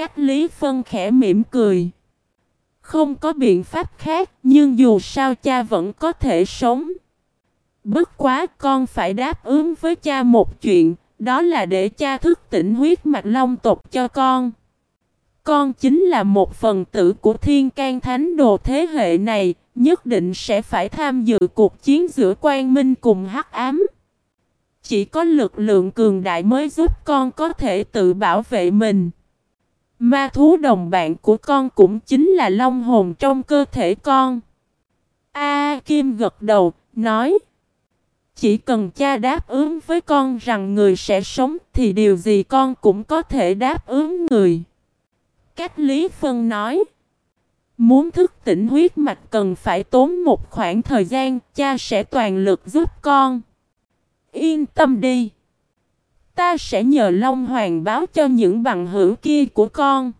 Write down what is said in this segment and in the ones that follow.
Cách Lý Phân khẽ mỉm cười. Không có biện pháp khác, nhưng dù sao cha vẫn có thể sống. Bất quá con phải đáp ứng với cha một chuyện, đó là để cha thức tỉnh huyết mạch long tộc cho con. Con chính là một phần tử của thiên can thánh đồ thế hệ này, nhất định sẽ phải tham dự cuộc chiến giữa quang minh cùng hắc ám. Chỉ có lực lượng cường đại mới giúp con có thể tự bảo vệ mình. Ma thú đồng bạn của con cũng chính là long hồn trong cơ thể con. A Kim gật đầu, nói. Chỉ cần cha đáp ứng với con rằng người sẽ sống thì điều gì con cũng có thể đáp ứng người. Cách Lý Phân nói. Muốn thức tỉnh huyết mạch cần phải tốn một khoảng thời gian, cha sẽ toàn lực giúp con. Yên tâm đi. Ta sẽ nhờ Long Hoàng báo cho những bằng hữu kia của con.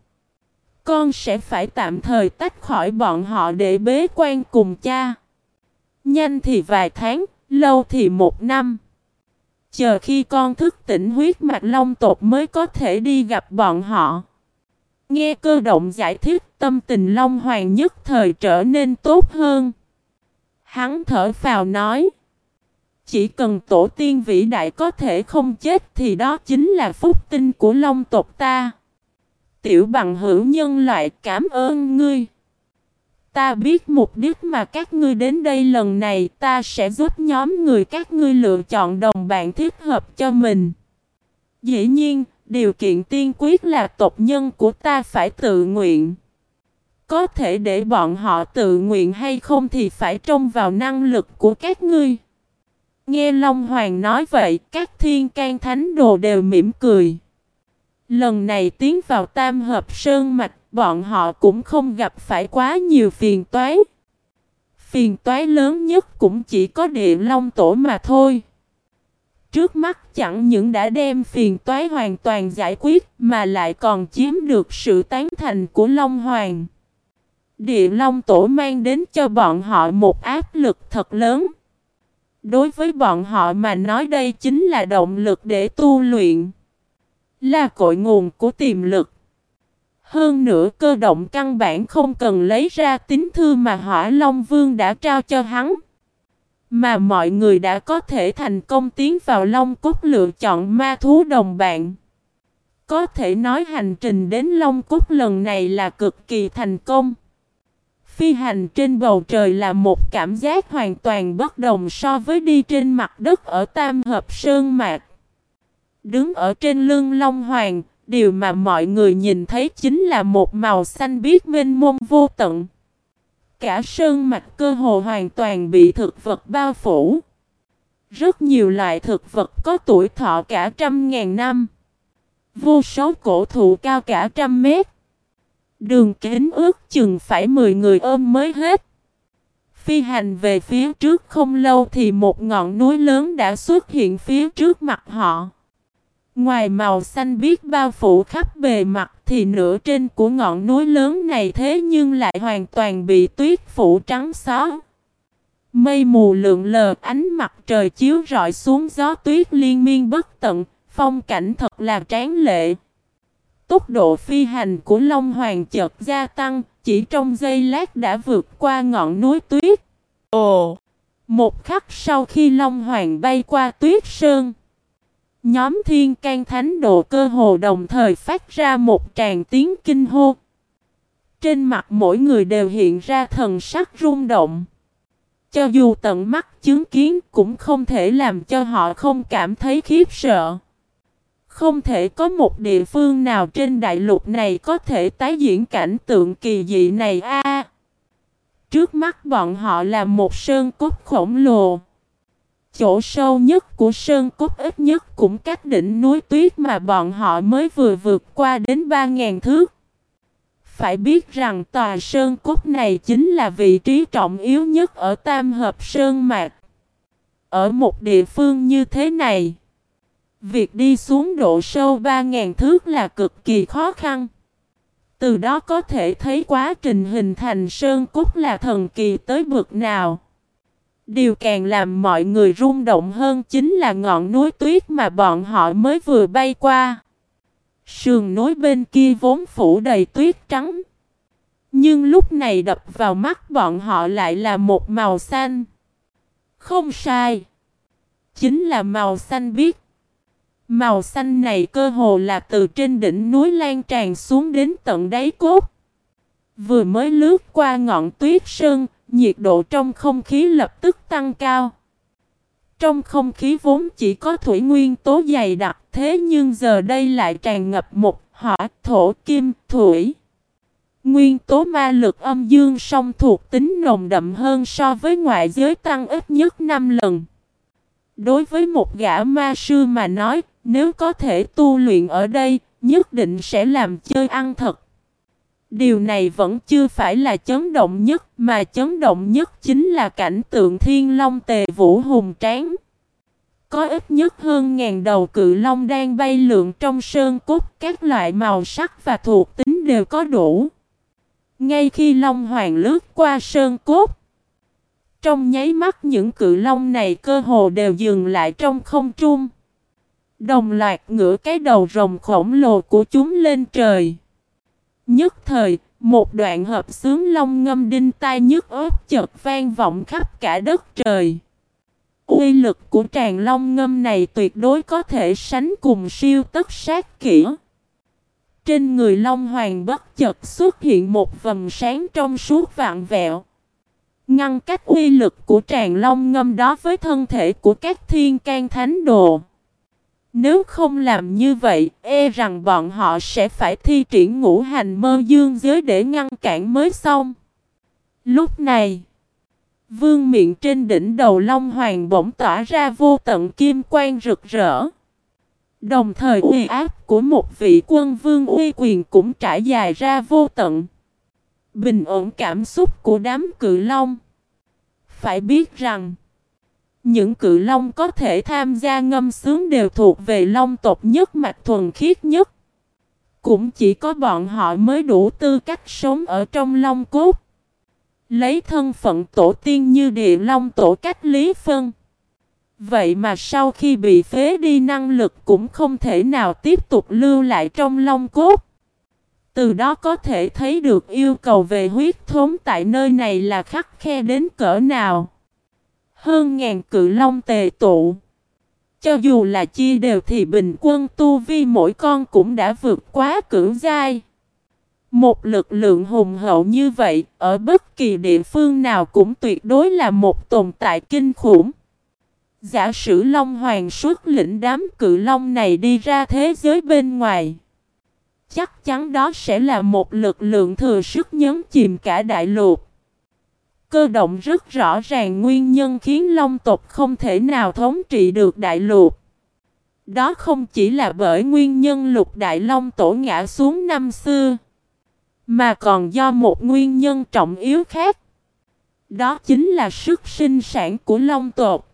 Con sẽ phải tạm thời tách khỏi bọn họ để bế quan cùng cha. Nhanh thì vài tháng, lâu thì một năm. Chờ khi con thức tỉnh huyết mạch long tộc mới có thể đi gặp bọn họ. Nghe cơ động giải thích tâm tình Long Hoàng nhất thời trở nên tốt hơn. Hắn thở phào nói. Chỉ cần tổ tiên vĩ đại có thể không chết thì đó chính là phúc tinh của Long tộc ta. Tiểu bằng hữu nhân loại cảm ơn ngươi. Ta biết mục đích mà các ngươi đến đây lần này ta sẽ giúp nhóm người các ngươi lựa chọn đồng bạn thích hợp cho mình. Dĩ nhiên, điều kiện tiên quyết là tộc nhân của ta phải tự nguyện. Có thể để bọn họ tự nguyện hay không thì phải trông vào năng lực của các ngươi. Nghe Long Hoàng nói vậy, các thiên can thánh đồ đều mỉm cười. Lần này tiến vào tam hợp sơn mạch, bọn họ cũng không gặp phải quá nhiều phiền toái. Phiền toái lớn nhất cũng chỉ có địa long tổ mà thôi. Trước mắt chẳng những đã đem phiền toái hoàn toàn giải quyết mà lại còn chiếm được sự tán thành của Long Hoàng. Địa Long Tổ mang đến cho bọn họ một áp lực thật lớn. Đối với bọn họ mà nói đây chính là động lực để tu luyện. Là cội nguồn của tiềm lực. Hơn nữa, cơ động căn bản không cần lấy ra tín thư mà Hỏa Long Vương đã trao cho hắn. Mà mọi người đã có thể thành công tiến vào Long Cốt lựa chọn ma thú đồng bạn. Có thể nói hành trình đến Long Cốt lần này là cực kỳ thành công. Phi hành trên bầu trời là một cảm giác hoàn toàn bất đồng so với đi trên mặt đất ở Tam Hợp Sơn Mạc. Đứng ở trên lưng Long Hoàng, điều mà mọi người nhìn thấy chính là một màu xanh biếc mênh mông vô tận. Cả sơn mạch cơ hồ hoàn toàn bị thực vật bao phủ. Rất nhiều loại thực vật có tuổi thọ cả trăm ngàn năm. Vô số cổ thụ cao cả trăm mét. Đường kính ước chừng phải 10 người ôm mới hết. Phi hành về phía trước không lâu thì một ngọn núi lớn đã xuất hiện phía trước mặt họ. Ngoài màu xanh biếc bao phủ khắp bề mặt thì nửa trên của ngọn núi lớn này thế nhưng lại hoàn toàn bị tuyết phủ trắng xóa. Mây mù lượn lờ ánh mặt trời chiếu rọi xuống gió tuyết liên miên bất tận, phong cảnh thật là tráng lệ. Tốc độ phi hành của Long Hoàng chợt gia tăng, chỉ trong giây lát đã vượt qua ngọn núi tuyết. Ồ! Một khắc sau khi Long Hoàng bay qua tuyết sơn, Nhóm thiên can thánh độ cơ hồ đồng thời phát ra một tràng tiếng kinh hô. Trên mặt mỗi người đều hiện ra thần sắc rung động. Cho dù tận mắt chứng kiến cũng không thể làm cho họ không cảm thấy khiếp sợ. Không thể có một địa phương nào trên đại lục này có thể tái diễn cảnh tượng kỳ dị này a. trước mắt bọn họ là một sơn cốt khổng lồ. Chỗ sâu nhất của sơn cốt ít nhất cũng cách đỉnh núi tuyết mà bọn họ mới vừa vượt qua đến 3.000 thước. Phải biết rằng tòa sơn cốt này chính là vị trí trọng yếu nhất ở Tam Hợp Sơn Mạc. Ở một địa phương như thế này, việc đi xuống độ sâu 3.000 thước là cực kỳ khó khăn. Từ đó có thể thấy quá trình hình thành sơn cốt là thần kỳ tới bực nào. Điều càng làm mọi người rung động hơn chính là ngọn núi tuyết mà bọn họ mới vừa bay qua. Sườn núi bên kia vốn phủ đầy tuyết trắng. Nhưng lúc này đập vào mắt bọn họ lại là một màu xanh. Không sai. Chính là màu xanh biếc. Màu xanh này cơ hồ là từ trên đỉnh núi lan tràn xuống đến tận đáy cốt. Vừa mới lướt qua ngọn tuyết sơn, nhiệt độ trong không khí lập tức tăng cao. Trong không khí vốn chỉ có thủy nguyên tố dày đặc thế nhưng giờ đây lại tràn ngập một hỏa, thổ, kim, thủy. Nguyên tố ma lực âm dương song thuộc tính nồng đậm hơn so với ngoại giới tăng ít nhất 5 lần. Đối với một gã ma sư mà nói, nếu có thể tu luyện ở đây, nhất định sẽ làm chơi ăn thật. Điều này vẫn chưa phải là chấn động nhất, mà chấn động nhất chính là cảnh tượng thiên long tề vũ hùng tráng. Có ít nhất hơn ngàn đầu cự long đang bay lượn trong sơn cốt, các loại màu sắc và thuộc tính đều có đủ. Ngay khi long hoàng lướt qua sơn cốt, trong nháy mắt những cự long này cơ hồ đều dừng lại trong không trung. Đồng loạt ngửa cái đầu rồng khổng lồ của chúng lên trời. Nhất thời, một đoạn hợp sướng long ngâm đinh tai nhức ớt chợt vang vọng khắp cả đất trời. Uy lực của tràng long ngâm này tuyệt đối có thể sánh cùng siêu tất sát kỹ. Trên người Long Hoàng bất chợt xuất hiện một vầng sáng trong suốt vạn vẹo. Ngăn cách uy lực của tràng long ngâm đó với thân thể của các thiên can thánh đồ. Nếu không làm như vậy, e rằng bọn họ sẽ phải thi triển ngũ hành mơ dương giới để ngăn cản mới xong. Lúc này, vương miệng trên đỉnh đầu Long Hoàng bỗng tỏa ra vô tận kim quang rực rỡ. Đồng thời uy áp của một vị quân vương uy quyền cũng trải dài ra vô tận. Bình ổn cảm xúc của đám cự long. Phải biết rằng, những cự long có thể tham gia ngâm sướng đều thuộc về long tộc nhất mạch thuần khiết nhất. Cũng chỉ có bọn họ mới đủ tư cách sống ở trong long cốt. Lấy thân phận tổ tiên như địa long tổ cách lý phân. Vậy mà sau khi bị phế đi, năng lực cũng không thể nào tiếp tục lưu lại trong long cốt. Từ đó có thể thấy được yêu cầu về huyết thống tại nơi này là khắc khe đến cỡ nào. Hơn ngàn cự long tề tụ. Cho dù là chia đều thì bình quân tu vi mỗi con cũng đã vượt quá cưỡng giai. Một lực lượng hùng hậu như vậy, ở bất kỳ địa phương nào cũng tuyệt đối là một tồn tại kinh khủng. Giả sử Long Hoàng xuất lĩnh đám cự long này đi ra thế giới bên ngoài. Chắc chắn đó sẽ là một lực lượng thừa sức nhấn chìm cả đại lục. Cơ động rất rõ ràng nguyên nhân khiến Long tộc không thể nào thống trị được đại lục. Đó không chỉ là bởi nguyên nhân lục đại long tổ ngã xuống năm xưa, mà còn do một nguyên nhân trọng yếu khác. Đó chính là sức sinh sản của long tộc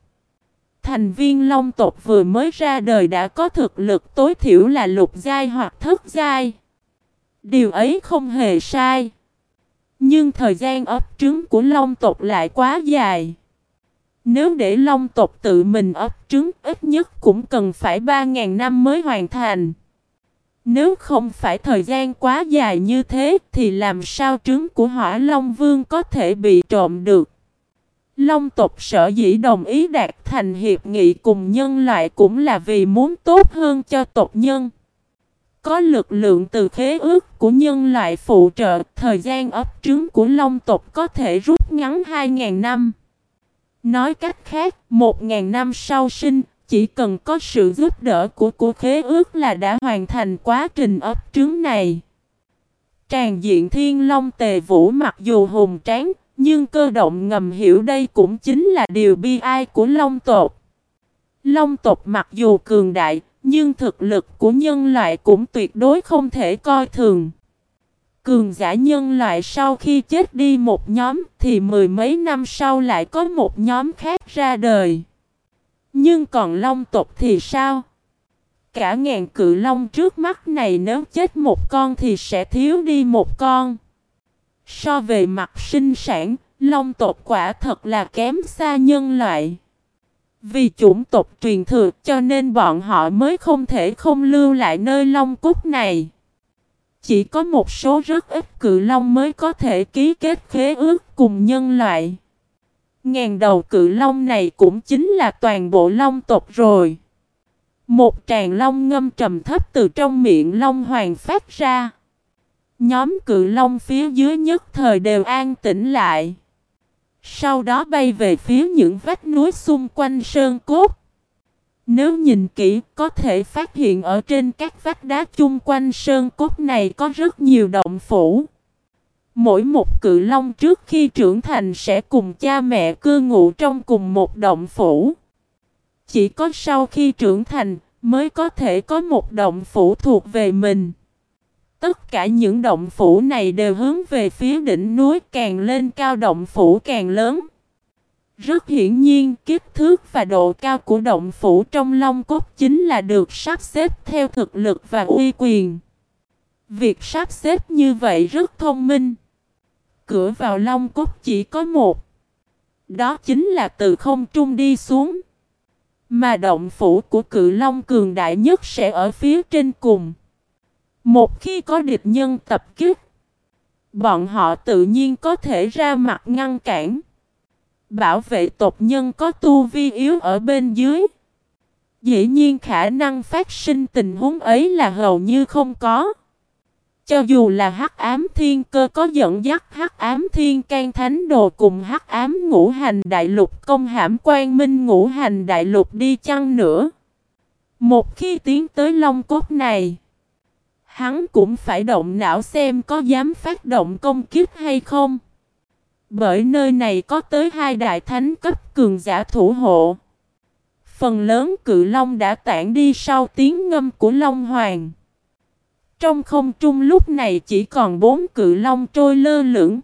thành viên long tộc vừa mới ra đời đã có thực lực tối thiểu là lục giai hoặc thất giai. Điều ấy không hề sai. Nhưng thời gian ấp trứng của long tộc lại quá dài. Nếu để long tộc tự mình ấp trứng, ít nhất cũng cần phải 3.000 năm mới hoàn thành. Nếu không phải thời gian quá dài như thế, thì làm sao trứng của hỏa long vương có thể bị trộm được. Long tộc sở dĩ đồng ý đạt thành hiệp nghị cùng nhân loại cũng là vì muốn tốt hơn cho tộc nhân. Có lực lượng từ khế ước của nhân loại phụ trợ, thời gian ấp trứng của long tộc có thể rút ngắn 2.000 năm. Nói cách khác, 1.000 năm sau sinh, chỉ cần có sự giúp đỡ của của khế ước là đã hoàn thành quá trình ấp trứng này. Tràng diện thiên long tề vũ mặc dù hùng tráng, nhưng cơ động ngầm hiểu đây cũng chính là điều bi ai của Long tộc. Long tộc mặc dù cường đại, nhưng thực lực của nhân loại cũng tuyệt đối không thể coi thường. Cường giả nhân loại sau khi chết đi một nhóm thì mười mấy năm sau lại có một nhóm khác ra đời. Nhưng còn long tộc thì sao? Cả ngàn cự long trước mắt này nếu chết một con thì sẽ thiếu đi một con. So về mặt sinh sản, long tộc quả thật là kém xa nhân loại. Vì chủng tộc truyền thừa, cho nên bọn họ mới không thể không lưu lại nơi Long Cúc này. Chỉ có một số rất ít cự long mới có thể ký kết khế ước cùng nhân loại. Ngàn đầu cự long này cũng chính là toàn bộ long tộc rồi. Một tràng long ngâm trầm thấp từ trong miệng long hoàng phát ra. Nhóm cự long phía dưới nhất thời đều an tĩnh lại. Sau đó bay về phía những vách núi xung quanh sơn cốt. Nếu nhìn kỹ, có thể phát hiện ở trên các vách đá chung quanh sơn cốt này có rất nhiều động phủ. Mỗi một cự long trước khi trưởng thành sẽ cùng cha mẹ cư ngụ trong cùng một động phủ. Chỉ có sau khi trưởng thành mới có thể có một động phủ thuộc về mình. Tất cả những động phủ này đều hướng về phía đỉnh núi càng lên cao động phủ càng lớn. Rất hiển nhiên, kích thước và độ cao của động phủ trong Long Cốt chính là được sắp xếp theo thực lực và uy quyền. Việc sắp xếp như vậy rất thông minh. Cửa vào Long Cốt chỉ có một. Đó chính là từ không trung đi xuống. Mà động phủ của cự Long cường đại nhất sẽ ở phía trên cùng. Một khi có địch nhân tập kích, bọn họ tự nhiên có thể ra mặt ngăn cản. Bảo vệ tộc nhân có tu vi yếu ở bên dưới. Dĩ nhiên khả năng phát sinh tình huống ấy là hầu như không có. Cho dù là hắc ám thiên cơ có dẫn dắt hắc ám thiên can thánh đồ cùng hắc ám ngũ hành đại lục công hãm quan minh ngũ hành đại lục đi chăng nữa. Một khi tiến tới long cốt này, hắn cũng phải động não xem có dám phát động công kiếp hay không. Bởi nơi này có tới hai đại thánh cấp cường giả thủ hộ. Phần lớn cự long đã tản đi sau tiếng ngâm của Long Hoàng. Trong không trung lúc này chỉ còn bốn cự long trôi lơ lửng.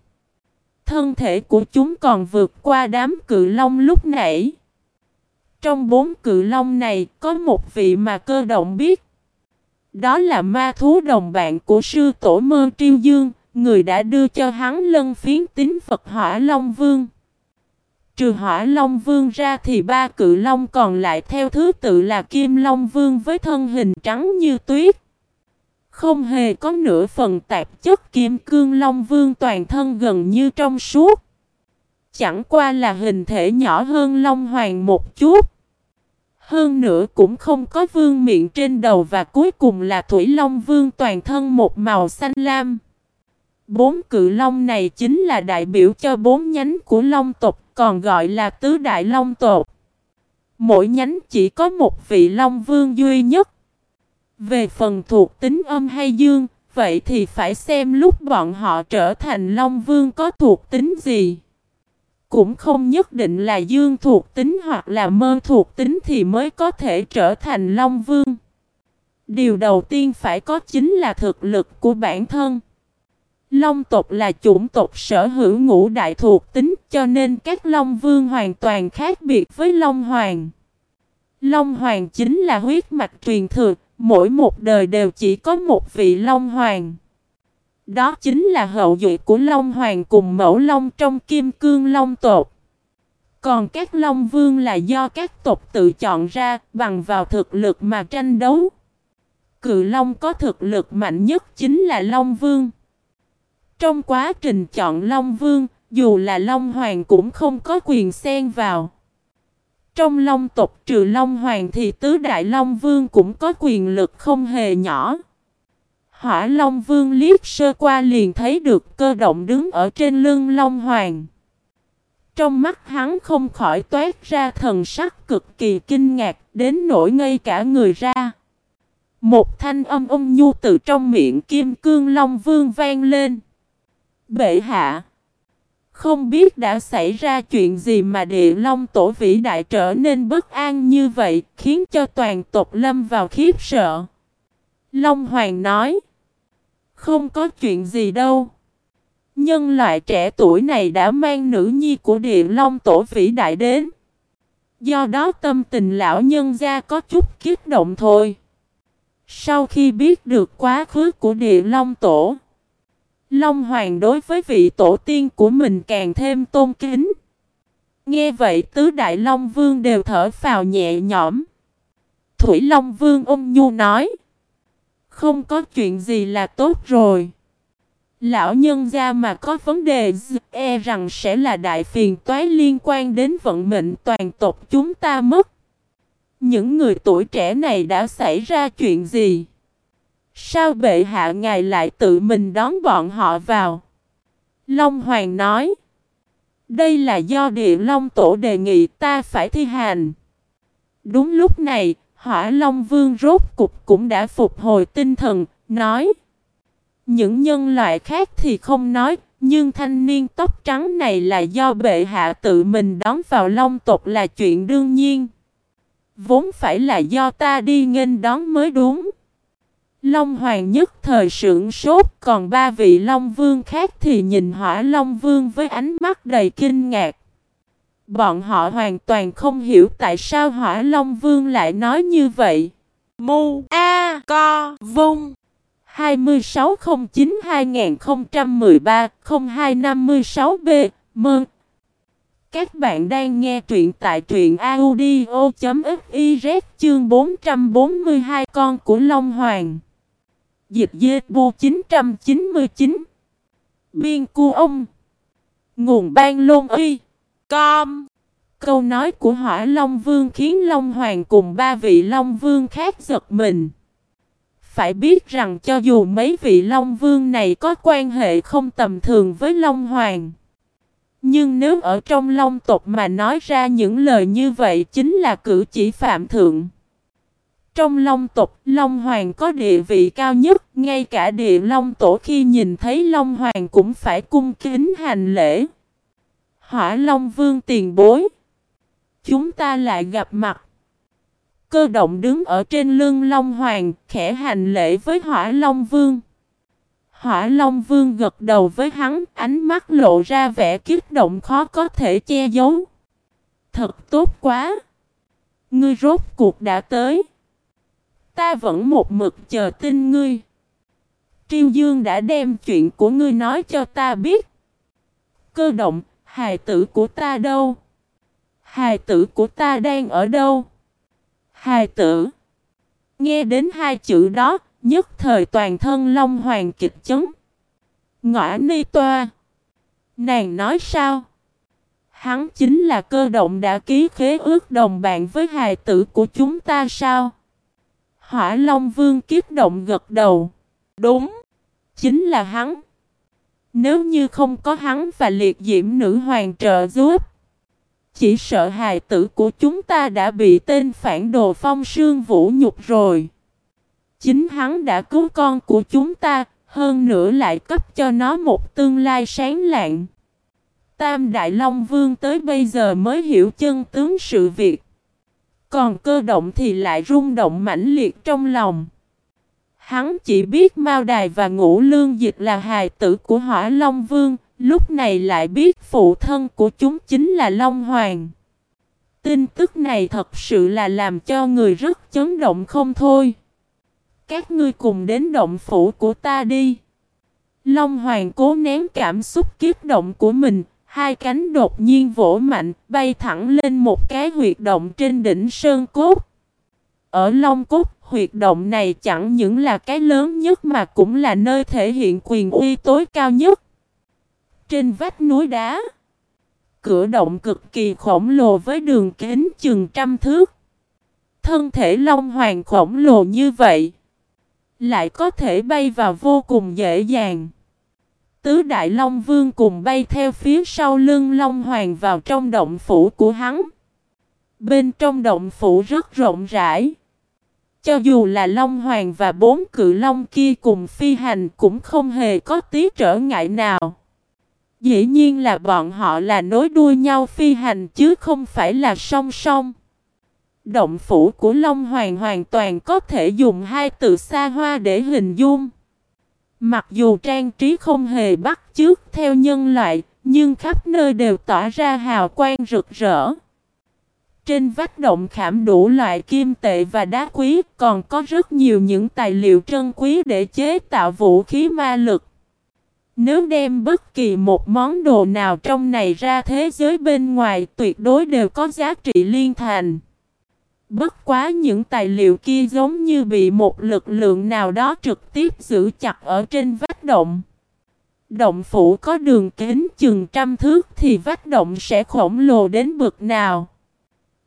Thân thể của chúng còn vượt qua đám cự long lúc nãy. Trong bốn cự long này có một vị mà cơ động biết. Đó là ma thú đồng bạn của sư tổ mơ triêu dương, người đã đưa cho hắn lân phiến tín Phật Hỏa Long Vương. Trừ Hỏa Long Vương ra thì ba cự long còn lại theo thứ tự là Kim Long Vương với thân hình trắng như tuyết. Không hề có nửa phần tạp chất Kim Cương Long Vương toàn thân gần như trong suốt. Chẳng qua là hình thể nhỏ hơn Long Hoàng một chút. Hơn nữa cũng không có vương miệng trên đầu và cuối cùng là Thủy Long Vương toàn thân một màu xanh lam. Bốn cự long này chính là đại biểu cho bốn nhánh của long tộc, còn gọi là tứ đại long tộc. Mỗi nhánh chỉ có một vị long vương duy nhất. Về phần thuộc tính âm hay dương, vậy thì phải xem lúc bọn họ trở thành long vương có thuộc tính gì. Cũng không nhất định là dương thuộc tính hoặc là mơ thuộc tính thì mới có thể trở thành long vương. Điều đầu tiên phải có chính là thực lực của bản thân. Long tộc là chủng tộc sở hữu ngũ đại thuộc tính cho nên các Long Vương hoàn toàn khác biệt với Long Hoàng. Long Hoàng chính là huyết mạch truyền thừa, mỗi một đời đều chỉ có một vị Long Hoàng. Đó chính là hậu duệ của Long Hoàng cùng mẫu Long trong kim cương Long tộc. Còn các Long Vương là do các tộc tự chọn ra bằng vào thực lực mà tranh đấu. Cự Long có thực lực mạnh nhất chính là Long Vương. Trong quá trình chọn Long Vương, dù là Long Hoàng cũng không có quyền xen vào. Trong Long tộc trừ Long Hoàng thì Tứ Đại Long Vương cũng có quyền lực không hề nhỏ. Hỏa Long Vương liếc sơ qua liền thấy được cơ động đứng ở trên lưng Long Hoàng. Trong mắt hắn không khỏi toát ra thần sắc cực kỳ kinh ngạc đến nỗi ngây cả người ra. Một thanh âm âm nhu từ trong miệng kim cương Long Vương vang lên. Bệ hạ. Không biết đã xảy ra chuyện gì mà địa long tổ vĩ đại trở nên bất an như vậy, khiến cho toàn tộc lâm vào khiếp sợ. Long Hoàng nói. Không có chuyện gì đâu. Nhân loại trẻ tuổi này đã mang nữ nhi của địa long tổ vĩ đại đến. Do đó tâm tình lão nhân gia có chút kích động thôi. Sau khi biết được quá khứ của địa long tổ, Long Hoàng đối với vị tổ tiên của mình càng thêm tôn kính. Nghe vậy tứ đại Long Vương đều thở phào nhẹ nhõm. Thủy Long Vương ôm nhu nói. Không có chuyện gì là tốt rồi. Lão nhân gia mà có vấn đề e rằng sẽ là đại phiền toái liên quan đến vận mệnh toàn tộc chúng ta mất. Những người tuổi trẻ này đã xảy ra chuyện gì? Sao bệ hạ ngài lại tự mình đón bọn họ vào? Long Hoàng nói. Đây là do địa Long Tổ đề nghị ta phải thi hành. Đúng lúc này, Hỏa Long Vương rốt cục cũng đã phục hồi tinh thần, nói. Những nhân loại khác thì không nói, nhưng thanh niên tóc trắng này là do bệ hạ tự mình đón vào Long tộc là chuyện đương nhiên. Vốn phải là do ta đi nghênh đón mới đúng. Long Hoàng nhất thời sưởng sốt, còn ba vị Long Vương khác thì nhìn Hỏa Long Vương với ánh mắt đầy kinh ngạc. Bọn họ hoàn toàn không hiểu tại sao Hỏa Long Vương lại nói như vậy. Mu A Co Vung 2609-2013-0256B Mừng! Các bạn đang nghe truyện tại truyện audio.fiz chương 442 con của Long Hoàng. Dịch dê bu 999 Biên cu ông Nguồn ban lôn uy Com Câu nói của hỏa Long Vương khiến Long Hoàng cùng ba vị Long Vương khác giật mình. Phải biết rằng cho dù mấy vị Long Vương này có quan hệ không tầm thường với Long Hoàng. Nhưng nếu ở trong Long tộc mà nói ra những lời như vậy chính là cử chỉ phạm thượng. Trong Long tộc, Long Hoàng có địa vị cao nhất, ngay cả địa Long tổ khi nhìn thấy Long Hoàng cũng phải cung kính hành lễ. Hỏa Long Vương tiền bối. Chúng ta lại gặp mặt. Cơ động đứng ở trên lưng Long Hoàng, khẽ hành lễ với Hỏa Long Vương. Hỏa Long Vương gật đầu với hắn, ánh mắt lộ ra vẻ kích động khó có thể che giấu. Thật tốt quá! Ngươi rốt cuộc đã tới. Ta vẫn một mực chờ tin ngươi. Triêu Dương đã đem chuyện của ngươi nói cho ta biết. Cơ động, hài tử của ta đâu? Hài tử của ta đang ở đâu? Hài tử. Nghe đến hai chữ đó, nhất thời toàn thân Long Hoàng kịch chấn. Ngõ ni toa. Nàng nói sao? Hắn chính là cơ động đã ký khế ước đồng bạn với hài tử của chúng ta sao? Hỏa Long Vương kiếp động gật đầu. Đúng. Chính là hắn. Nếu như không có hắn và liệt diễm nữ hoàng trợ giúp. Chỉ sợ hài tử của chúng ta đã bị tên phản đồ phong sương vũ nhục rồi. Chính hắn đã cứu con của chúng ta, hơn nữa lại cấp cho nó một tương lai sáng lạng. Tam Đại Long Vương tới bây giờ mới hiểu chân tướng sự việc. Còn cơ động thì lại rung động mãnh liệt trong lòng. Hắn chỉ biết Mao Đài và Ngũ Lương Dịch là hài tử của Hỏa Long Vương, lúc này lại biết phụ thân của chúng chính là Long Hoàng. Tin tức này thật sự là làm cho người rất chấn động không thôi. Các ngươi cùng đến động phủ của ta đi. Long Hoàng cố nén cảm xúc kiếp động của mình, hai cánh đột nhiên vỗ mạnh, bay thẳng lên một cái huyệt động trên đỉnh sơn cốt. Ở Long Cúc, huyệt động này chẳng những là cái lớn nhất mà cũng là nơi thể hiện quyền uy tối cao nhất. Trên vách núi đá, cửa động cực kỳ khổng lồ với đường kính chừng trăm thước. Thân thể Long Hoàng khổng lồ như vậy, lại có thể bay vào vô cùng dễ dàng. Tứ Đại Long Vương cùng bay theo phía sau lưng Long Hoàng vào trong động phủ của hắn. Bên trong động phủ rất rộng rãi. Cho dù là Long Hoàng và bốn cự Long kia cùng phi hành cũng không hề có tí trở ngại nào. Dĩ nhiên là bọn họ là nối đuôi nhau phi hành chứ không phải là song song. Động phủ của Long Hoàng hoàn toàn có thể dùng hai từ xa hoa để hình dung. Mặc dù trang trí không hề bắt chước theo nhân loại, nhưng khắp nơi đều tỏa ra hào quang rực rỡ. Trên vách động khảm đủ loại kim tệ và đá quý, còn có rất nhiều những tài liệu trân quý để chế tạo vũ khí ma lực. Nếu đem bất kỳ một món đồ nào trong này ra thế giới bên ngoài tuyệt đối đều có giá trị liên thành. Bất quá những tài liệu kia giống như bị một lực lượng nào đó trực tiếp giữ chặt ở trên vách động. Động phủ có đường kính chừng trăm thước thì vách động sẽ khổng lồ đến bực nào.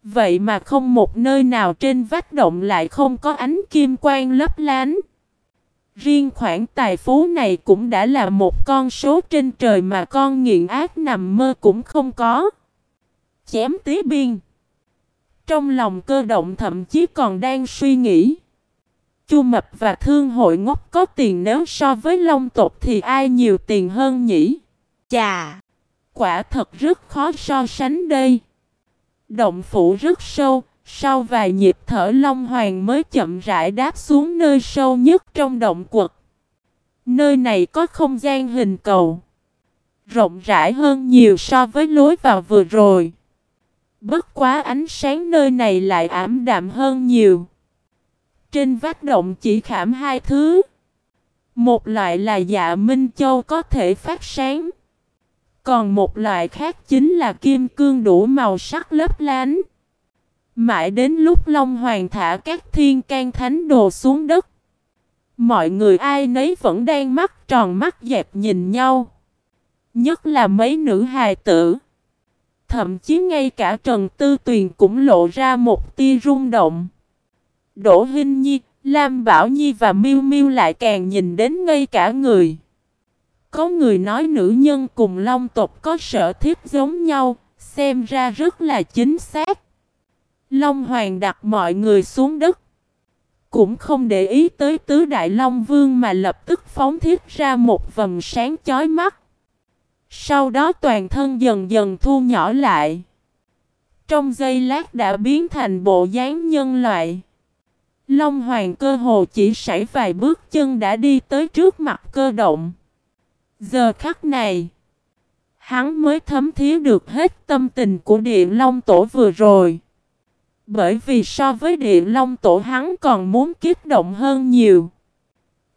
Vậy mà không một nơi nào trên vách động lại không có ánh kim quang lấp lánh. Riêng khoản tài phú này cũng đã là một con số trên trời mà con nghiện ác nằm mơ cũng không có. Chém tí biên. Trong lòng cơ động thậm chí còn đang suy nghĩ. Chu Mập và Thương hội ngốc có tiền nếu so với Long tộc thì ai nhiều tiền hơn nhỉ? Chà! Quả thật rất khó so sánh đây. Động phủ rất sâu, sau vài nhịp thở Long Hoàng mới chậm rãi đáp xuống nơi sâu nhất trong động quật. Nơi này có không gian hình cầu. Rộng rãi hơn nhiều so với lối vào vừa rồi. Bất quá ánh sáng nơi này lại ảm đạm hơn nhiều. Trên vách động chỉ khảm hai thứ. Một loại là dạ Minh Châu có thể phát sáng. Còn một loại khác chính là kim cương đủ màu sắc lấp lánh. Mãi đến lúc Long Hoàng thả các thiên can thánh đồ xuống đất. Mọi người ai nấy vẫn đang mắt tròn mắt dẹp nhìn nhau. Nhất là mấy nữ hài tử. Thậm chí ngay cả Trần Tư Tuyền cũng lộ ra một tia rung động. Đỗ Hinh Nhi, Lam Bảo Nhi và Miêu Miêu lại càng nhìn đến ngây cả người. Có người nói nữ nhân cùng long tộc có sở thiết giống nhau, xem ra rất là chính xác. Long Hoàng đặt mọi người xuống đất. Cũng không để ý tới tứ đại Long Vương mà lập tức phóng thiết ra một vầng sáng chói mắt. Sau đó toàn thân dần dần thu nhỏ lại. Trong giây lát đã biến thành bộ dáng nhân loại. Long Hoàng cơ hồ chỉ sảy vài bước chân đã đi tới trước mặt cơ động. Giờ khắc này, hắn mới thấm thía được hết tâm tình của Điện Long Tổ vừa rồi. Bởi vì so với Điện Long Tổ hắn còn muốn kích động hơn nhiều.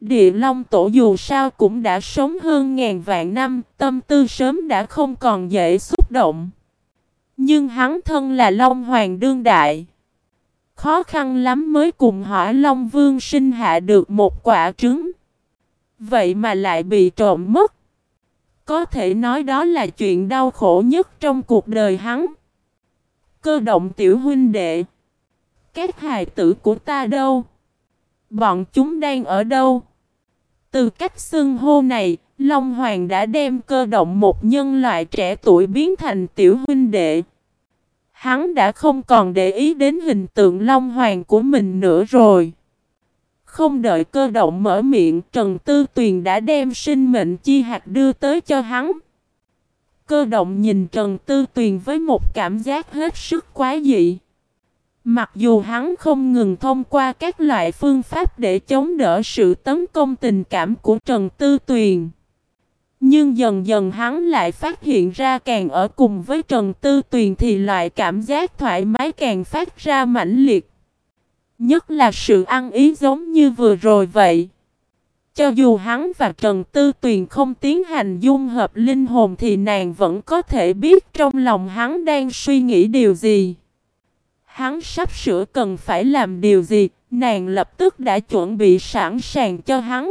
Địa Long Tổ dù sao cũng đã sống hơn ngàn vạn năm, tâm tư sớm đã không còn dễ xúc động. Nhưng hắn thân là Long Hoàng đương đại. Khó khăn lắm mới cùng hỏi Long Vương sinh hạ được một quả trứng. Vậy mà lại bị trộm mất. Có thể nói đó là chuyện đau khổ nhất trong cuộc đời hắn. Cơ động tiểu huynh đệ. Các hài tử của ta đâu? Bọn chúng đang ở đâu? Từ cách xưng hô này, Long Hoàng đã đem cơ động một nhân loại trẻ tuổi biến thành tiểu huynh đệ. Hắn đã không còn để ý đến hình tượng Long Hoàng của mình nữa rồi. Không đợi cơ động mở miệng, Trần Tư Tuyền đã đem sinh mệnh chi hạt đưa tới cho hắn. Cơ động nhìn Trần Tư Tuyền với một cảm giác hết sức quá dị. Mặc dù hắn không ngừng thông qua các loại phương pháp để chống đỡ sự tấn công tình cảm của Trần Tư Tuyền. Nhưng dần dần hắn lại phát hiện ra càng ở cùng với Trần Tư Tuyền thì loại cảm giác thoải mái càng phát ra mãnh liệt. Nhất là sự ăn ý giống như vừa rồi vậy. Cho dù hắn và Trần Tư Tuyền không tiến hành dung hợp linh hồn thì nàng vẫn có thể biết trong lòng hắn đang suy nghĩ điều gì. Hắn sắp sửa cần phải làm điều gì, nàng lập tức đã chuẩn bị sẵn sàng cho hắn.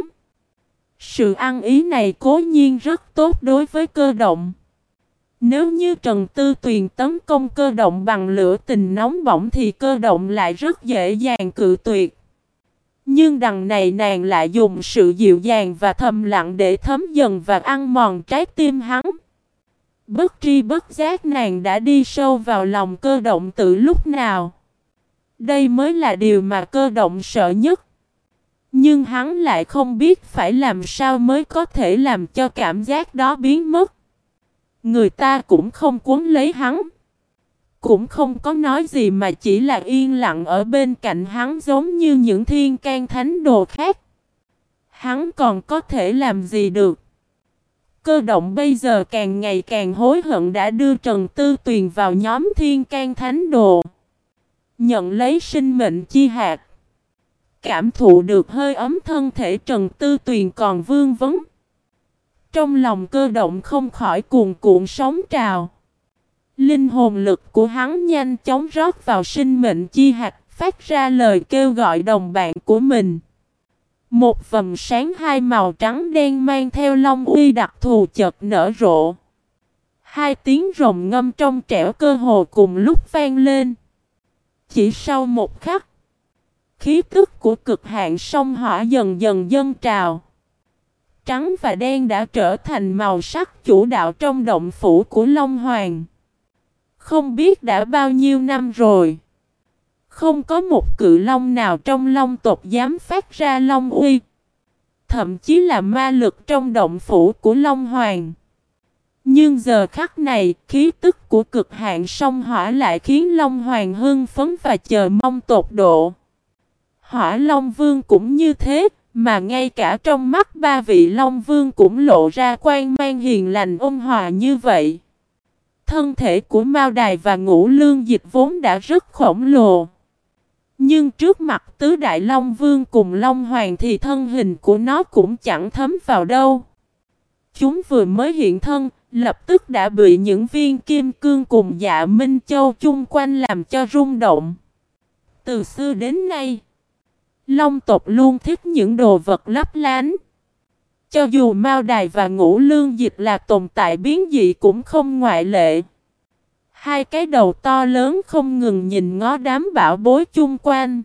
Sự ăn ý này cố nhiên rất tốt đối với cơ động. Nếu như Trần Tư Tuyền tấn công cơ động bằng lửa tình nóng bỏng thì cơ động lại rất dễ dàng cự tuyệt. Nhưng đằng này nàng lại dùng sự dịu dàng và thầm lặng để thấm dần và ăn mòn trái tim hắn. Bất tri bất giác nàng đã đi sâu vào lòng cơ động từ lúc nào. Đây mới là điều mà cơ động sợ nhất. Nhưng hắn lại không biết phải làm sao mới có thể làm cho cảm giác đó biến mất. Người ta cũng không cuốn lấy hắn. Cũng không có nói gì mà chỉ là yên lặng ở bên cạnh hắn giống như những thiên can thánh đồ khác. Hắn còn có thể làm gì được? Cơ động bây giờ càng ngày càng hối hận đã đưa Trần Tư Tuyền vào nhóm thiên can thánh đồ. Nhận lấy sinh mệnh chi hạt. Cảm thụ được hơi ấm thân thể Trần Tư Tuyền còn vương vấn. Trong lòng cơ động không khỏi cuồn cuộn sóng trào. Linh hồn lực của hắn nhanh chóng rót vào sinh mệnh chi hạt, phát ra lời kêu gọi đồng bạn của mình. Một vầng sáng hai màu trắng đen mang theo long uy đặc thù chợt nở rộ. Hai tiếng rồng ngâm trong trẻo cơ hồ cùng lúc vang lên. Chỉ sau một khắc, khí tức của cực hạn sông hỏa dần dần dâng trào. Trắng và đen đã trở thành màu sắc chủ đạo trong động phủ của Long Hoàng. Không biết đã bao nhiêu năm rồi. Không có một cự long nào trong long tộc dám phát ra long uy. Thậm chí là ma lực trong động phủ của Long Hoàng. Nhưng giờ khắc này, khí tức của cực hạn sông hỏa lại khiến Long Hoàng hưng phấn và chờ mong tột độ. Hỏa Long Vương cũng như thế, mà ngay cả trong mắt ba vị Long Vương cũng lộ ra quan mang hiền lành ôn hòa như vậy. Thân thể của Mao Đài và Ngũ Lương Dịch vốn đã rất khổng lồ. Nhưng trước mặt Tứ Đại Long Vương cùng Long Hoàng thì thân hình của nó cũng chẳng thấm vào đâu. Chúng vừa mới hiện thân, lập tức đã bị những viên kim cương cùng dạ Minh Châu chung quanh làm cho rung động. Từ xưa đến nay, Long tộc luôn thích những đồ vật lấp lánh. Cho dù Mao Đài và Ngũ Lương Dịch là tồn tại biến dị cũng không ngoại lệ. Hai cái đầu to lớn không ngừng nhìn ngó đám bảo bối chung quanh.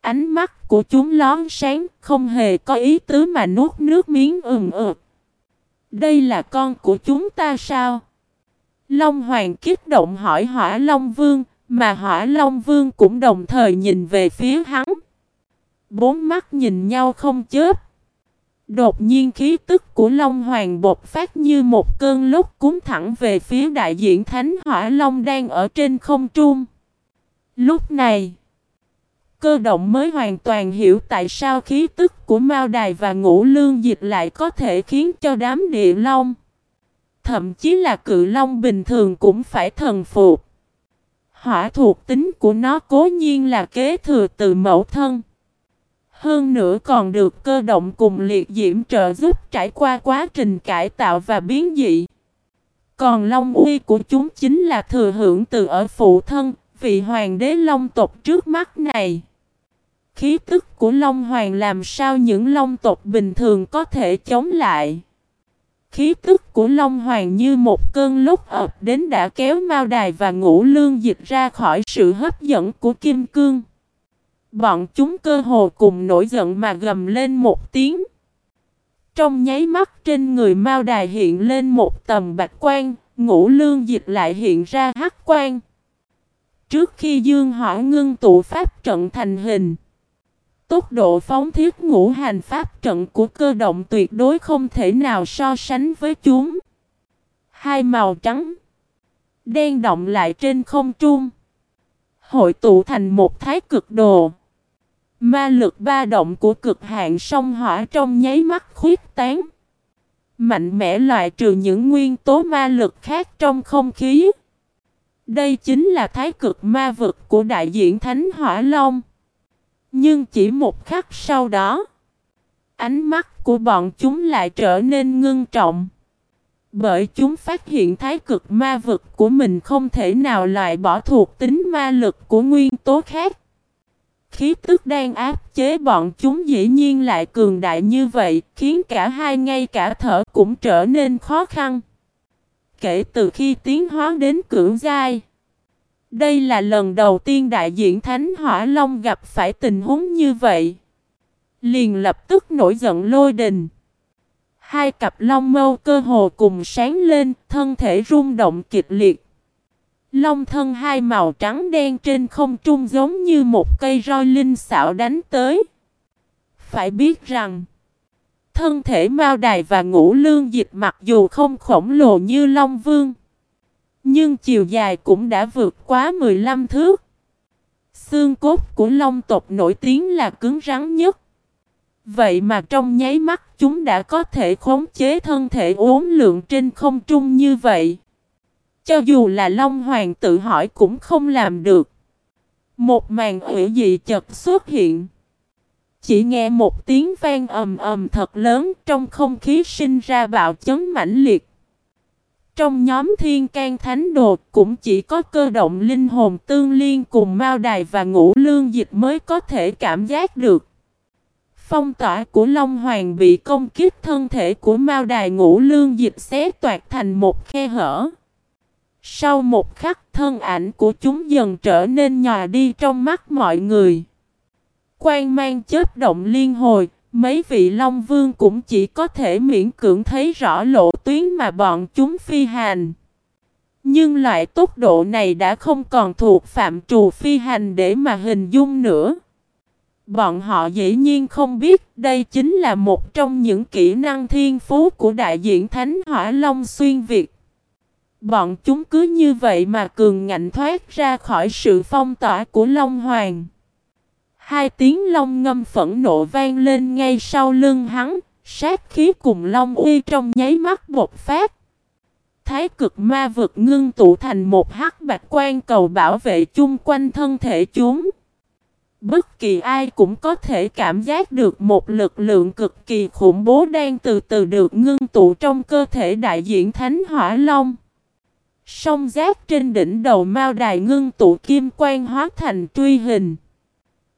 Ánh mắt của chúng lón sáng, không hề có ý tứ mà nuốt nước miếng ừng ực. Đây là con của chúng ta sao? Long Hoàng kích động hỏi Hỏa Long Vương, mà Hỏa Long Vương cũng đồng thời nhìn về phía hắn. Bốn mắt nhìn nhau không chớp. Đột nhiên khí tức của Long Hoàng bột phát như một cơn lốc cuốn thẳng về phía đại diện Thánh Hỏa Long đang ở trên không trung. Lúc này, cơ động mới hoàn toàn hiểu tại sao khí tức của Mao Đài và Ngũ Lương Dịch lại có thể khiến cho đám địa long, thậm chí là cự long bình thường cũng phải thần phục. Hỏa thuộc tính của nó cố nhiên là kế thừa từ mẫu thân. Hơn nữa còn được cơ động cùng liệt diễm trợ giúp trải qua quá trình cải tạo và biến dị. Còn Long uy của chúng chính là thừa hưởng từ ở phụ thân, vị hoàng đế Long tộc trước mắt này. Khí tức của Long Hoàng làm sao những Long tộc bình thường có thể chống lại. Khí tức của Long Hoàng như một cơn lốc ập đến đã kéo Mao Đài và Ngũ Lương dịch ra khỏi sự hấp dẫn của Kim Cương. Bọn chúng cơ hồ cùng nổi giận mà gầm lên một tiếng. Trong nháy mắt trên người Mao Đài hiện lên một tầm bạch quan, ngũ lương dịch lại hiện ra hắc quan. Trước khi dương hỏa ngưng tụ pháp trận thành hình, tốc độ phóng thiết ngũ hành pháp trận của cơ động tuyệt đối không thể nào so sánh với chúng. Hai màu trắng, đen động lại trên không trung, hội tụ thành một thái cực đồ. Ma lực ba động của cực hạn sông hỏa trong nháy mắt khuyết tán. Mạnh mẽ loại trừ những nguyên tố ma lực khác trong không khí. Đây chính là thái cực ma vực của đại diện Thánh Hỏa Long. Nhưng chỉ một khắc sau đó, ánh mắt của bọn chúng lại trở nên ngưng trọng. Bởi chúng phát hiện thái cực ma vực của mình không thể nào loại bỏ thuộc tính ma lực của nguyên tố khác. Khí tức đang áp chế bọn chúng dĩ nhiên lại cường đại như vậy, khiến cả hai ngay cả thở cũng trở nên khó khăn. Kể từ khi tiến hóa đến cưỡng giai, đây là lần đầu tiên đại diện Thánh Hỏa Long gặp phải tình huống như vậy. Liền lập tức nổi giận lôi đình. Hai cặp long mâu cơ hồ cùng sáng lên, thân thể rung động kịch liệt. Long thân hai màu trắng đen trên không trung giống như một cây roi linh xảo đánh tới. Phải biết rằng, thân thể Mao Đài và Ngũ Lương Dịch mặc dù không khổng lồ như Long Vương, nhưng chiều dài cũng đã vượt quá 15 thước. Xương cốt của Long tộc nổi tiếng là cứng rắn nhất. Vậy mà trong nháy mắt chúng đã có thể khống chế thân thể uốn lượng trên không trung như vậy. Cho dù là Long Hoàng tự hỏi cũng không làm được. Một màn hủy dị chật xuất hiện. chỉ nghe một tiếng vang ầm ầm thật lớn trong không khí sinh ra bạo chấn mãnh liệt. Trong nhóm thiên can thánh đồ cũng chỉ có cơ động linh hồn tương liên cùng Mao Đài và ngũ lương dịch mới có thể cảm giác được. Phong tỏa của Long Hoàng bị công kích thân thể của Mao Đài ngũ lương dịch xé toạt thành một khe hở. Sau một khắc thân ảnh của chúng dần trở nên nhòa đi trong mắt mọi người. Quan mang chết động liên hồi, mấy vị Long Vương cũng chỉ có thể miễn cưỡng thấy rõ lộ tuyến mà bọn chúng phi hành. Nhưng loại tốc độ này đã không còn thuộc phạm trù phi hành để mà hình dung nữa. Bọn họ dĩ nhiên không biết đây chính là một trong những kỹ năng thiên phú của đại diện Thánh Hỏa Long Xuyên Việt. Bọn chúng cứ như vậy mà cường ngạnh thoát ra khỏi sự phong tỏa của Long Hoàng. Hai tiếng long ngâm phẫn nộ vang lên ngay sau lưng hắn, sát khí cùng long uy trong nháy mắt bột phát. Thái cực ma vực ngưng tụ thành một hắc bạch quan cầu bảo vệ chung quanh thân thể chúng. Bất kỳ ai cũng có thể cảm giác được một lực lượng cực kỳ khủng bố đang từ từ được ngưng tụ trong cơ thể đại diện Thánh Hỏa Long. Sông giác trên đỉnh đầu Mao Đài ngưng tụ kim quan hóa thành truy hình.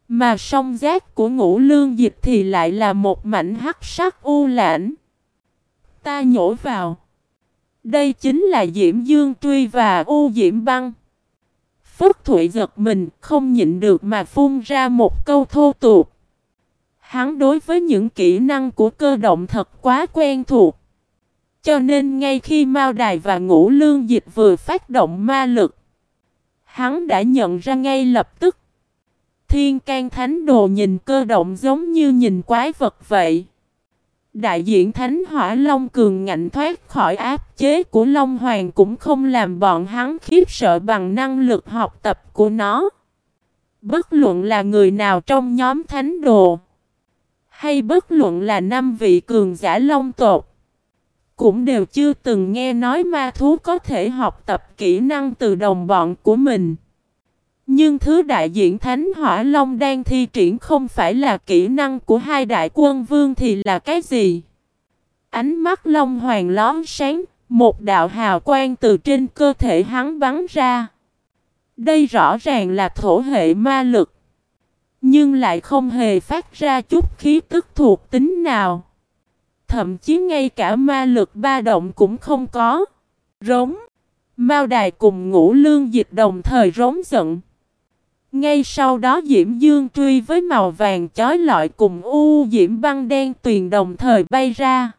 Mà sông giác của ngũ lương dịch thì lại là một mảnh hắc sắc u lãnh. Ta nhổ vào. Đây chính là Diễm Dương Truy và U Diễm Băng. Phất Thụy giật mình, không nhịn được mà phun ra một câu thô tục. Hắn đối với những kỹ năng của cơ động thật quá quen thuộc. Cho nên ngay khi Mao Đài và Ngũ Lương Dịch vừa phát động ma lực, hắn đã nhận ra ngay lập tức. Thiên can thánh đồ nhìn cơ động giống như nhìn quái vật vậy. Đại diện Thánh Hỏa Long Cường ngạnh thoát khỏi áp chế của Long Hoàng cũng không làm bọn hắn khiếp sợ bằng năng lực học tập của nó. Bất luận là người nào trong nhóm Thánh Đồ, hay bất luận là năm vị cường giả Long Tột, cũng đều chưa từng nghe nói ma thú có thể học tập kỹ năng từ đồng bọn của mình. Nhưng thứ đại diện Thánh Hỏa Long đang thi triển không phải là kỹ năng của hai đại quân vương thì là cái gì? Ánh mắt Long Hoàng lón sáng, một đạo hào quang từ trên cơ thể hắn bắn ra. Đây rõ ràng là thổ hệ ma lực. Nhưng lại không hề phát ra chút khí tức thuộc tính nào. Thậm chí ngay cả ma lực ba động cũng không có. Rống. Mao đài cùng ngũ lương dịch đồng thời rống giận. Ngay sau đó Diễm Dương truy với màu vàng chói lọi cùng u Diễm băng đen tuyền đồng thời bay ra.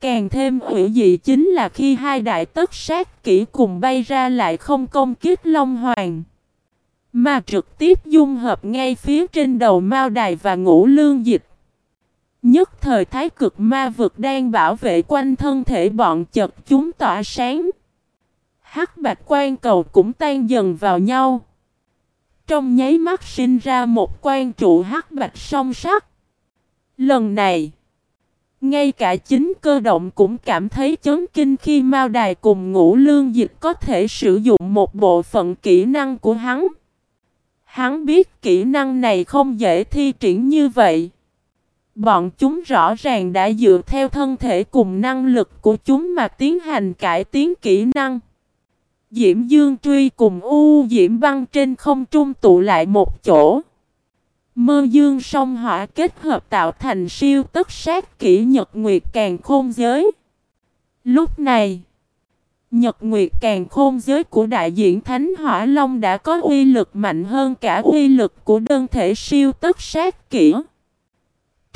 Càng thêm hữu dị chính là khi hai đại tất sát kỹ cùng bay ra lại không công kích Long Hoàng. Mà trực tiếp dung hợp ngay phía trên đầu Mao Đài và Ngũ Lương Dịch. Nhất thời thái cực ma vực đang bảo vệ quanh thân thể bọn chật chúng tỏa sáng. Hắc bạch quan cầu cũng tan dần vào nhau. Trong nháy mắt sinh ra một quan trụ hắc bạch song sắc. Lần này, ngay cả chính cơ động cũng cảm thấy chấn kinh khi Mao Đài cùng ngũ lương dịch có thể sử dụng một bộ phận kỹ năng của hắn. Hắn biết kỹ năng này không dễ thi triển như vậy. Bọn chúng rõ ràng đã dựa theo thân thể cùng năng lực của chúng mà tiến hành cải tiến kỹ năng. Diễm Dương Truy cùng U Diễm Băng trên không trung tụ lại một chỗ. Mơ dương song hỏa kết hợp tạo thành siêu tất sát kỹ Nhật Nguyệt càng khôn giới. Lúc này, Nhật Nguyệt càng khôn giới của đại diện Thánh Hỏa Long đã có uy lực mạnh hơn cả uy lực của đơn thể siêu tất sát kỹ.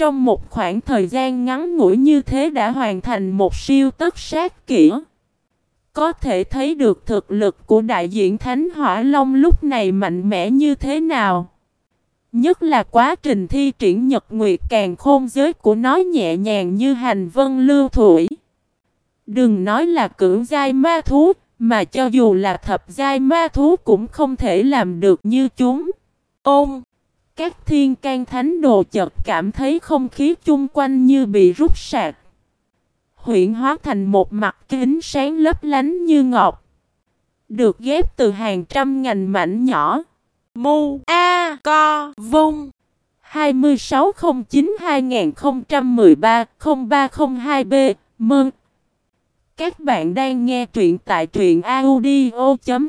Trong một khoảng thời gian ngắn ngủi như thế đã hoàn thành một siêu tất sát kỹ. Có thể thấy được thực lực của đại diện Thánh Hỏa Long lúc này mạnh mẽ như thế nào. Nhất là quá trình thi triển nhật nguyệt càng khôn giới của nó nhẹ nhàng như hành vân lưu thủy. Đừng nói là cưỡng giai ma thú, mà cho dù là thập giai ma thú cũng không thể làm được như chúng. Ôm! Các thiên can thánh đồ chợt cảm thấy không khí chung quanh như bị rút sạc. Huyện hóa thành một mặt kính sáng lấp lánh như ngọc. Được ghép từ hàng trăm ngành mảnh nhỏ. Mu A Co Vung 2609-2013-0302B Mừng! Các bạn đang nghe truyện tại truyện audio.fiz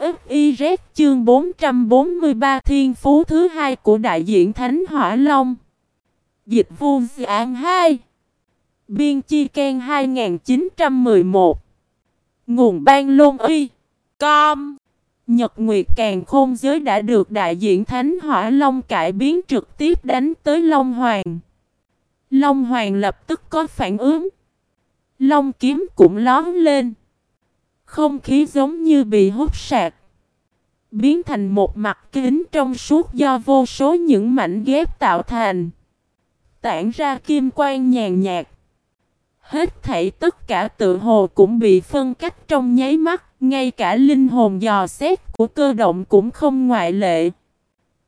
chương 443 Thiên Phú thứ hai của đại diện Thánh Hỏa Long. Dịch vu dạng 2 Biên Chi Ken 2911 Nguồn Ban Lôn Uy. Com. Nhật Nguyệt Càng Khôn Giới đã được đại diện Thánh Hỏa Long cải biến trực tiếp đánh tới Long Hoàng. Long Hoàng lập tức có phản ứng. Long kiếm cũng lón lên. Không khí giống như bị hút sạc. Biến thành một mặt kính trong suốt do vô số những mảnh ghép tạo thành. Tản ra kim quang nhàn nhạt. Hết thảy tất cả tự hồ cũng bị phân cách trong nháy mắt, ngay cả linh hồn dò xét của cơ động cũng không ngoại lệ.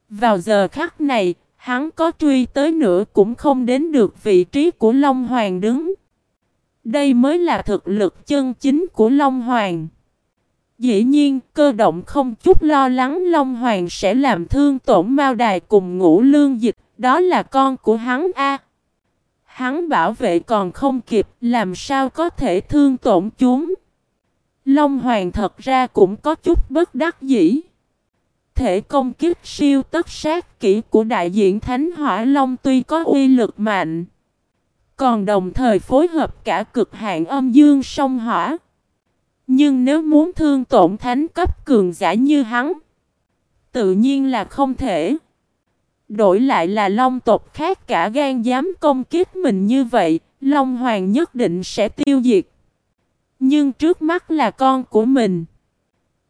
Vào giờ khắc này, hắn có truy tới nữa cũng không đến được vị trí của Long Hoàng đứng. Đây mới là thực lực chân chính của Long Hoàng. Dĩ nhiên, cơ động không chút lo lắng Long Hoàng sẽ làm thương tổn Mao Đài cùng ngũ lương dịch, đó là con của hắn A. Hắn bảo vệ còn không kịp, làm sao có thể thương tổn chúng. Long Hoàng thật ra cũng có chút bất đắc dĩ. Thể công kích siêu tất sát kỹ của đại diện Thánh Hỏa Long tuy có uy lực mạnh, còn đồng thời phối hợp cả cực hạn âm dương sông hỏa. Nhưng nếu muốn thương tổn thánh cấp cường giả như hắn, tự nhiên là không thể. Đổi lại là long tộc khác cả gan dám công kích mình như vậy, Long Hoàng nhất định sẽ tiêu diệt. Nhưng trước mắt là con của mình.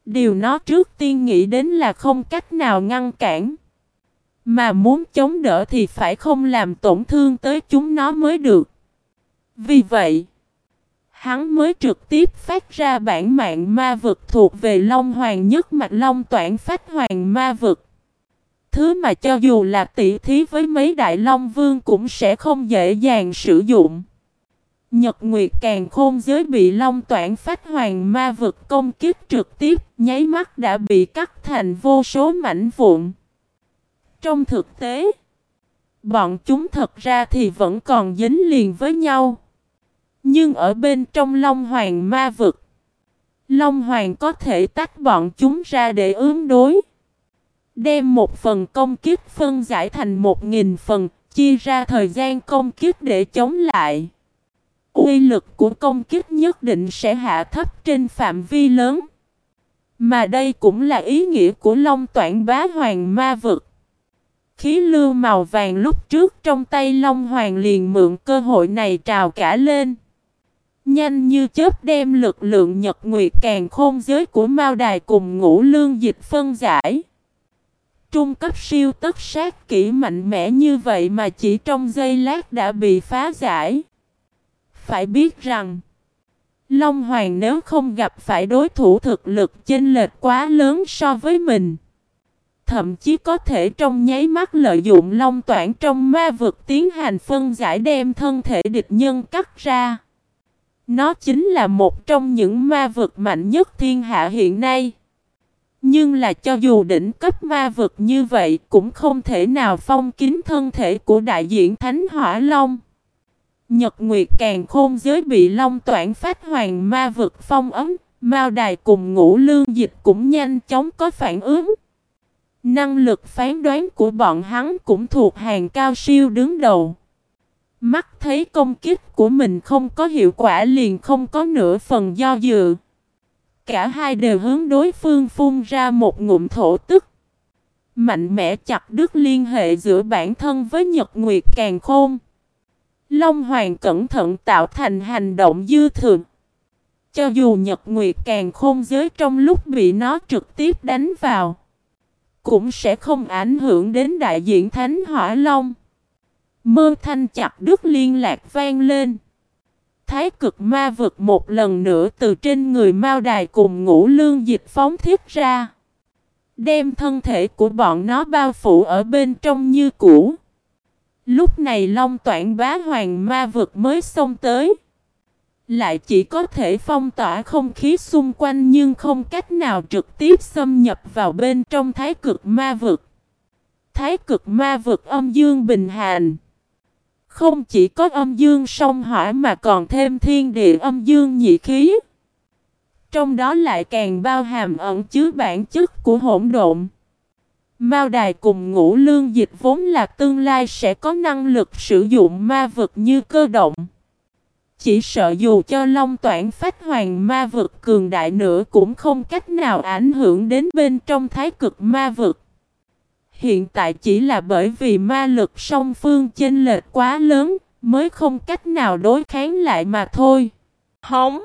Điều nó trước tiên nghĩ đến là không cách nào ngăn cản. Mà muốn chống đỡ thì phải không làm tổn thương tới chúng nó mới được. Vì vậy, hắn mới trực tiếp phát ra bản mạng ma vực thuộc về Long Hoàng nhất mạch Long Toản Phách Hoàng ma vực. Thứ mà cho dù là tỷ thí với mấy đại long vương cũng sẽ không dễ dàng sử dụng. Nhật Nguyệt càng khôn giới bị long toản phách hoàng ma vực công kích trực tiếp, nháy mắt đã bị cắt thành vô số mảnh vụn. Trong thực tế, bọn chúng thật ra thì vẫn còn dính liền với nhau. Nhưng ở bên trong Long Hoàng ma vực, Long Hoàng có thể tách bọn chúng ra để ứng đối. Đem một phần công kiếp phân giải thành một nghìn phần, chia ra thời gian công kiếp để chống lại. Uy lực của công kiếp nhất định sẽ hạ thấp trên phạm vi lớn. Mà đây cũng là ý nghĩa của Long Toản Bá Hoàng Ma Vực. Khí lưu màu vàng lúc trước trong tay Long Hoàng liền mượn cơ hội này trào cả lên. Nhanh như chớp đem lực lượng nhật nguyệt càng khôn giới của Mao Đài cùng ngũ lương dịch phân giải. Trung cấp siêu tất sát kỹ mạnh mẽ như vậy mà chỉ trong giây lát đã bị phá giải. Phải biết rằng, Long Hoàng nếu không gặp phải đối thủ thực lực chênh lệch quá lớn so với mình, thậm chí có thể trong nháy mắt lợi dụng Long Toản trong ma vực tiến hành phân giải đem thân thể địch nhân cắt ra. Nó chính là một trong những ma vực mạnh nhất thiên hạ hiện nay. Nhưng là cho dù đỉnh cấp ma vực như vậy cũng không thể nào phong kín thân thể của đại diện Thánh Hỏa Long. Nhật Nguyệt càng khôn giới bị long toản phát hoàng ma vực phong ấm, Mao Đài cùng ngũ lương dịch cũng nhanh chóng có phản ứng. Năng lực phán đoán của bọn hắn cũng thuộc hàng cao siêu đứng đầu. Mắt thấy công kích của mình không có hiệu quả liền không có nửa phần do dự. Cả hai đều hướng đối phương phun ra một ngụm thổ tức. Mạnh mẽ chặt đứt liên hệ giữa bản thân với Nhật Nguyệt Càng Khôn. Long Hoàng cẩn thận tạo thành hành động dư thừa. Cho dù Nhật Nguyệt Càng Khôn giới trong lúc bị nó trực tiếp đánh vào. Cũng sẽ không ảnh hưởng đến đại diện Thánh Hỏa Long. Mơ thanh chặt đứt liên lạc vang lên. Thái cực ma vực một lần nữa từ trên người Mao Đài cùng ngũ lương dịch phóng thiết ra. Đem thân thể của bọn nó bao phủ ở bên trong như cũ. Lúc này Long Toản bá hoàng ma vực mới xông tới. Lại chỉ có thể phong tỏa không khí xung quanh nhưng không cách nào trực tiếp xâm nhập vào bên trong thái cực ma vực. Thái cực ma vực âm dương bình hành. Không chỉ có âm dương song hỏa mà còn thêm thiên địa âm dương nhị khí. Trong đó lại càng bao hàm ẩn chứa bản chất của hỗn độn. Mao đài cùng ngũ lương dịch vốn là tương lai sẽ có năng lực sử dụng ma vực như cơ động. Chỉ sợ dù cho long toản phách hoàng ma vực cường đại nữa cũng không cách nào ảnh hưởng đến bên trong thái cực ma vực. Hiện tại chỉ là bởi vì ma lực song phương chênh lệch quá lớn mới không cách nào đối kháng lại mà thôi. Hống!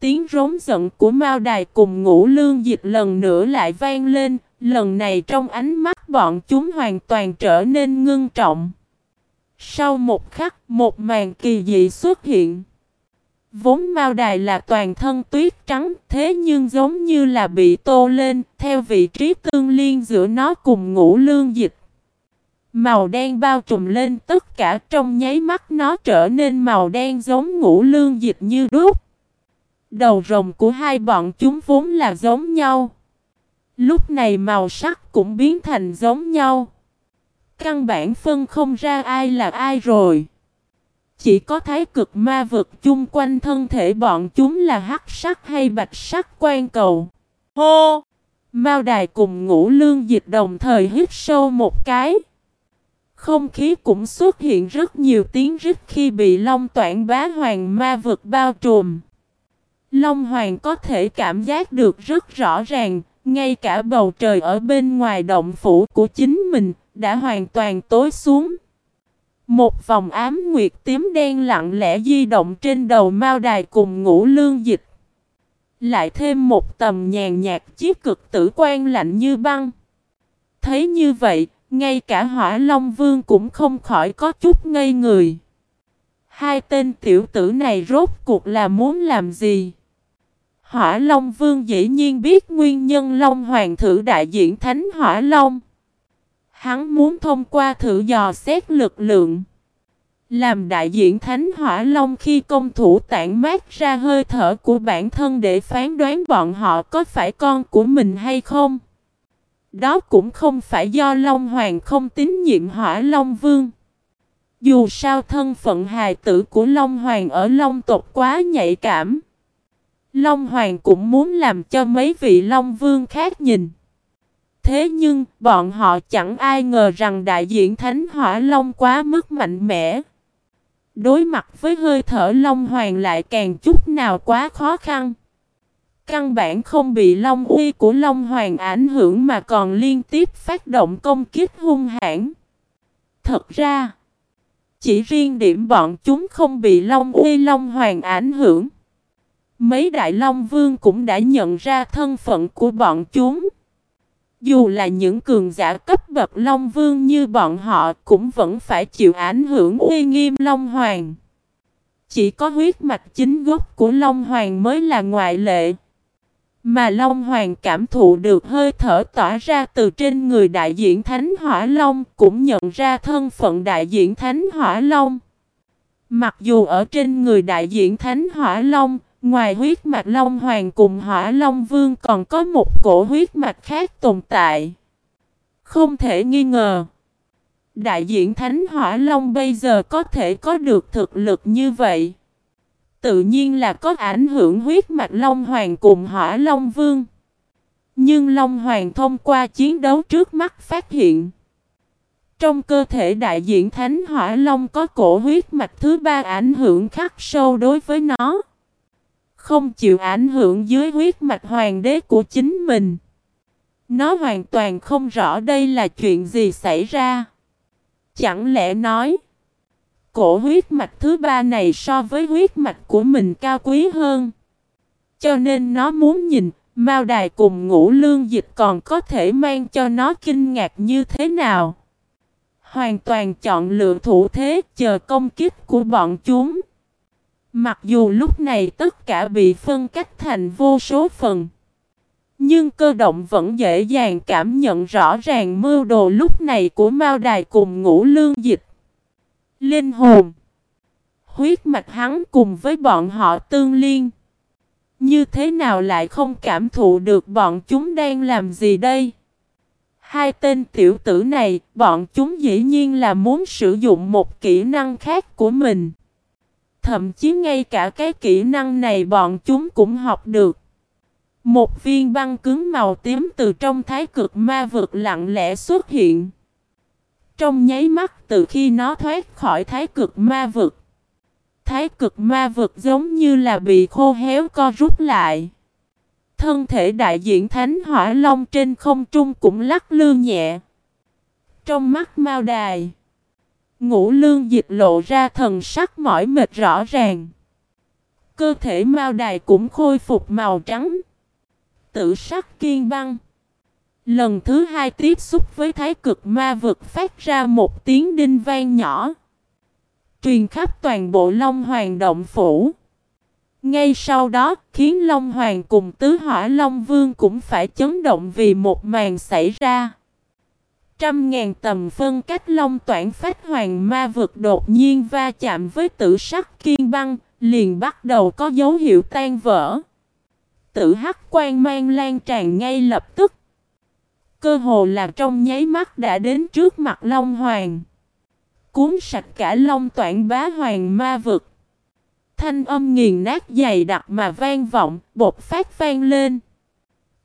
Tiếng rống giận của Mao Đài cùng ngũ lương dịch lần nữa lại vang lên, lần này trong ánh mắt bọn chúng hoàn toàn trở nên ngưng trọng. Sau một khắc, một màn kỳ dị xuất hiện. Vốn Mao Đài là toàn thân tuyết trắng, thế nhưng giống như là bị tô lên, theo vị trí tương liên giữa nó cùng ngũ lương dịch. Màu đen bao trùm lên tất cả trong nháy mắt nó trở nên màu đen giống ngũ lương dịch như đúc. Đầu rồng của hai bọn chúng vốn là giống nhau. Lúc này màu sắc cũng biến thành giống nhau. Căn bản phân không ra ai là ai rồi. Chỉ có thái cực ma vực chung quanh thân thể bọn chúng là hắc sắc hay bạch sắc quan cầu. Hô! Mao đài cùng ngũ lương dịch đồng thời hít sâu một cái. Không khí cũng xuất hiện rất nhiều tiếng rít khi bị long toản bá hoàng ma vực bao trùm. Long Hoàng có thể cảm giác được rất rõ ràng, ngay cả bầu trời ở bên ngoài động phủ của chính mình đã hoàn toàn tối xuống. Một vòng ám nguyệt tím đen lặng lẽ di động trên đầu Mao Đài cùng ngũ lương dịch. Lại thêm một tầm nhàn nhạt chiếc cực tử quan lạnh như băng. Thấy như vậy, ngay cả hỏa Long Vương cũng không khỏi có chút ngây người. Hai tên tiểu tử này rốt cuộc là muốn làm gì? Hỏa Long Vương dĩ nhiên biết nguyên nhân Long Hoàng thử đại diện Thánh Hỏa Long. Hắn muốn thông qua thử dò xét lực lượng. Làm đại diện Thánh Hỏa Long khi công thủ tản mát ra hơi thở của bản thân để phán đoán bọn họ có phải con của mình hay không. Đó cũng không phải do Long Hoàng không tín nhiệm Hỏa Long Vương. Dù sao thân phận hài tử của Long Hoàng ở Long tộc quá nhạy cảm. Long Hoàng cũng muốn làm cho mấy vị Long Vương khác nhìn. Thế nhưng, bọn họ chẳng ai ngờ rằng đại diện Thánh Hỏa Long quá mức mạnh mẽ. Đối mặt với hơi thở Long Hoàng lại càng chút nào quá khó khăn. Căn bản không bị Long uy của Long Hoàng ảnh hưởng mà còn liên tiếp phát động công kích hung hãn. Thật ra, chỉ riêng điểm bọn chúng không bị Long uy Long Hoàng ảnh hưởng. Mấy đại long vương cũng đã nhận ra thân phận của bọn chúng. Dù là những cường giả cấp bậc long vương như bọn họ cũng vẫn phải chịu ảnh hưởng uy nghiêm long hoàng. Chỉ có huyết mạch chính gốc của long hoàng mới là ngoại lệ. Mà Long Hoàng cảm thụ được hơi thở tỏa ra từ trên người đại diện Thánh Hỏa Long cũng nhận ra thân phận đại diện Thánh Hỏa Long. Mặc dù ở trên người đại diện Thánh Hỏa Long, Ngoài huyết mạch Long Hoàng cùng Hỏa Long Vương còn có một cổ huyết mạch khác tồn tại. Không thể nghi ngờ. Đại diện Thánh Hỏa Long bây giờ có thể có được thực lực như vậy. Tự nhiên là có ảnh hưởng huyết mạch Long Hoàng cùng Hỏa Long Vương. Nhưng Long Hoàng thông qua chiến đấu trước mắt phát hiện. Trong cơ thể đại diện Thánh Hỏa Long có cổ huyết mạch thứ ba ảnh hưởng khắc sâu đối với nó. Không chịu ảnh hưởng dưới huyết mạch hoàng đế của chính mình. Nó hoàn toàn không rõ đây là chuyện gì xảy ra. Chẳng lẽ nói, cổ huyết mạch thứ ba này so với huyết mạch của mình cao quý hơn. Cho nên nó muốn nhìn, Mao Đài cùng ngũ lương dịch còn có thể mang cho nó kinh ngạc như thế nào. Hoàn toàn chọn lựa thủ thế chờ công kích của bọn chúng. Mặc dù lúc này tất cả bị phân cách thành vô số phần. Nhưng cơ động vẫn dễ dàng cảm nhận rõ ràng mưu đồ lúc này của Mao Đài cùng ngũ lương dịch. Linh hồn. Huyết mạch hắn cùng với bọn họ tương liên. Như thế nào lại không cảm thụ được bọn chúng đang làm gì đây? Hai tên tiểu tử này, bọn chúng dĩ nhiên là muốn sử dụng một kỹ năng khác của mình. Thậm chí ngay cả cái kỹ năng này bọn chúng cũng học được. Một viên băng cứng màu tím từ trong thái cực ma vực lặng lẽ xuất hiện. Trong nháy mắt từ khi nó thoát khỏi thái cực ma vực. Thái cực ma vực giống như là bị khô héo co rút lại. Thân thể đại diện Thánh Hỏa Long trên không trung cũng lắc lư nhẹ. Trong mắt Mao Đài, Ngũ Lương dịch lộ ra thần sắc mỏi mệt rõ ràng. Cơ thể Mao Đài cũng khôi phục màu trắng. Tự sắc kiên băng. Lần thứ hai tiếp xúc với thái cực ma vực phát ra một tiếng đinh vang nhỏ. Truyền khắp toàn bộ Long Hoàng Động Phủ. Ngay sau đó, khiến Long Hoàng cùng Tứ Hỏa Long Vương cũng phải chấn động vì một màn xảy ra. Trăm ngàn tầm phân cách Long Toản Phách Hoàng Ma vực đột nhiên va chạm với tử sắc kiên băng, liền bắt đầu có dấu hiệu tan vỡ. Tử hắc quan mang lan tràn ngay lập tức. Cơ hồ là trong nháy mắt đã đến trước mặt Long Hoàng. Cuốn sạch cả Long Toản Bá Hoàng Ma vực thanh âm nghiền nát dày đặc mà vang vọng, bột phát vang lên.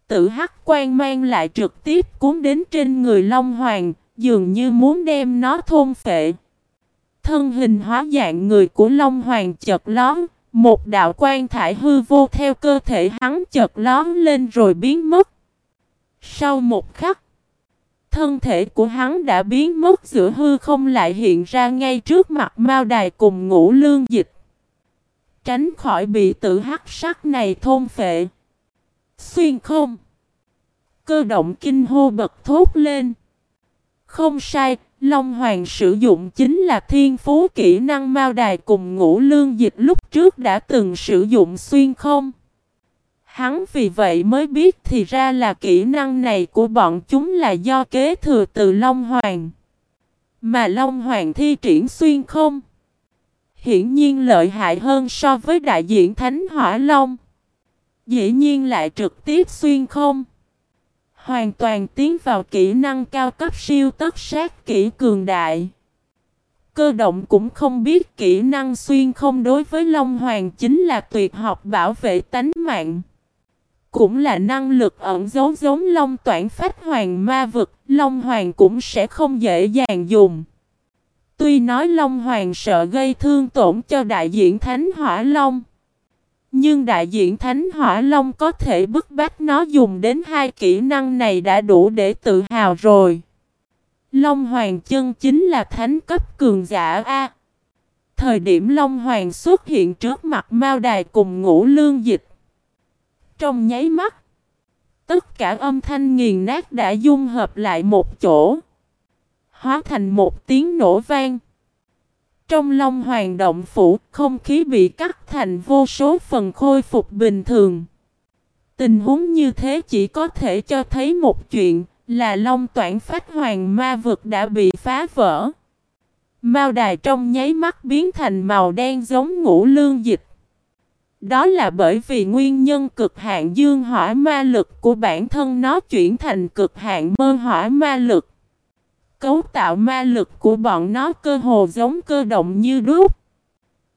Tử hắc quan mang lại trực tiếp cuốn đến trên người Long Hoàng, dường như muốn đem nó thôn phệ. Thân hình hóa dạng người của Long Hoàng chợt lón, một đạo quan thải hư vô theo cơ thể hắn chợt lón lên rồi biến mất. Sau một khắc, thân thể của hắn đã biến mất giữa hư không lại hiện ra ngay trước mặt Mao Đài cùng ngũ lương dịch tránh khỏi bị tự hắc sắc này thôn phệ. Xuyên không. Cơ động kinh hô bật thốt lên. Không sai, Long Hoàng sử dụng chính là thiên phú kỹ năng mao đài cùng ngũ lương dịch lúc trước đã từng sử dụng xuyên không. Hắn vì vậy mới biết thì ra là kỹ năng này của bọn chúng là do kế thừa từ Long Hoàng. Mà Long Hoàng thi triển xuyên không hiển nhiên lợi hại hơn so với đại diện Thánh Hỏa Long. Dĩ nhiên lại trực tiếp xuyên không. Hoàn toàn tiến vào kỹ năng cao cấp siêu tất sát kỹ cường đại. Cơ động cũng không biết kỹ năng xuyên không đối với Long Hoàng chính là tuyệt học bảo vệ tánh mạng. Cũng là năng lực ẩn giấu giống Long toản phách hoàng ma vực, Long Hoàng cũng sẽ không dễ dàng dùng. Tuy nói Long Hoàng sợ gây thương tổn cho đại diện Thánh Hỏa Long. Nhưng đại diện Thánh Hỏa Long có thể bức bách nó dùng đến hai kỹ năng này đã đủ để tự hào rồi. Long Hoàng chân chính là thánh cấp cường giả A. Thời điểm Long Hoàng xuất hiện trước mặt Mao Đài cùng ngũ lương dịch. Trong nháy mắt, tất cả âm thanh nghiền nát đã dung hợp lại một chỗ hóa thành một tiếng nổ vang. Trong Long Hoàng động phủ, không khí bị cắt thành vô số phần khôi phục bình thường. Tình huống như thế chỉ có thể cho thấy một chuyện, là Long Toản Phách Hoàng Ma vực đã bị phá vỡ. Mao đài trong nháy mắt biến thành màu đen giống ngũ lương dịch. Đó là bởi vì nguyên nhân cực hạn dương hỏa ma lực của bản thân nó chuyển thành cực hạn mơ hỏa ma lực. Cấu tạo ma lực của bọn nó cơ hồ giống cơ động như đúc.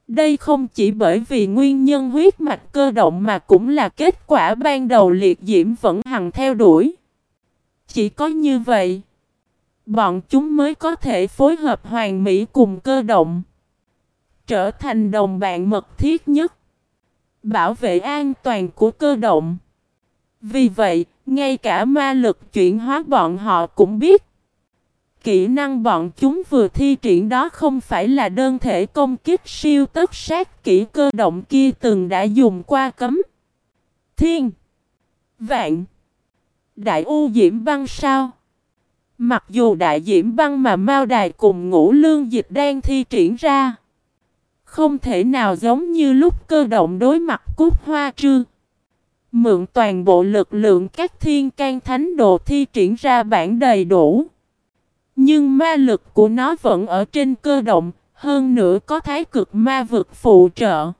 Đây không chỉ bởi vì nguyên nhân huyết mạch cơ động mà cũng là kết quả ban đầu liệt diễm vẫn hằng theo đuổi. Chỉ có như vậy, bọn chúng mới có thể phối hợp hoàn mỹ cùng cơ động, trở thành đồng bạn mật thiết nhất, bảo vệ an toàn của cơ động. Vì vậy, ngay cả ma lực chuyển hóa bọn họ cũng biết Kỹ năng bọn chúng vừa thi triển đó không phải là đơn thể công kích siêu tất sát kỹ cơ động kia từng đã dùng qua cấm. Thiên Vạn Đại U Diễm Băng sao? Mặc dù đại diễm băng mà Mao Đài cùng ngũ lương dịch đang thi triển ra, Không thể nào giống như lúc cơ động đối mặt cút hoa trư Mượn toàn bộ lực lượng các thiên can thánh đồ thi triển ra bản đầy đủ nhưng ma lực của nó vẫn ở trên cơ động, hơn nữa có thái cực ma vực phụ trợ.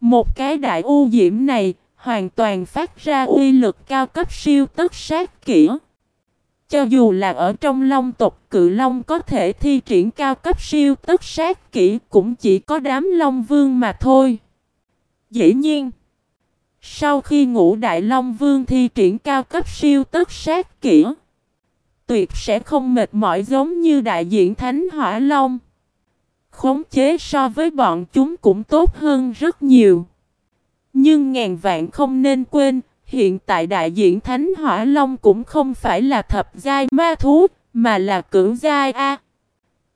Một cái đại u diễm này hoàn toàn phát ra uy lực cao cấp siêu tất sát kỹ. cho dù là ở trong long tộc cự long có thể thi triển cao cấp siêu tất sát kỹ cũng chỉ có đám long vương mà thôi. Dĩ nhiên, sau khi ngũ đại long vương thi triển cao cấp siêu tất sát kỹ, tuyệt sẽ không mệt mỏi giống như đại diện Thánh Hỏa Long. Khống chế so với bọn chúng cũng tốt hơn rất nhiều. Nhưng ngàn vạn không nên quên, hiện tại đại diện Thánh Hỏa Long cũng không phải là thập giai ma thú, mà là cửu giai A.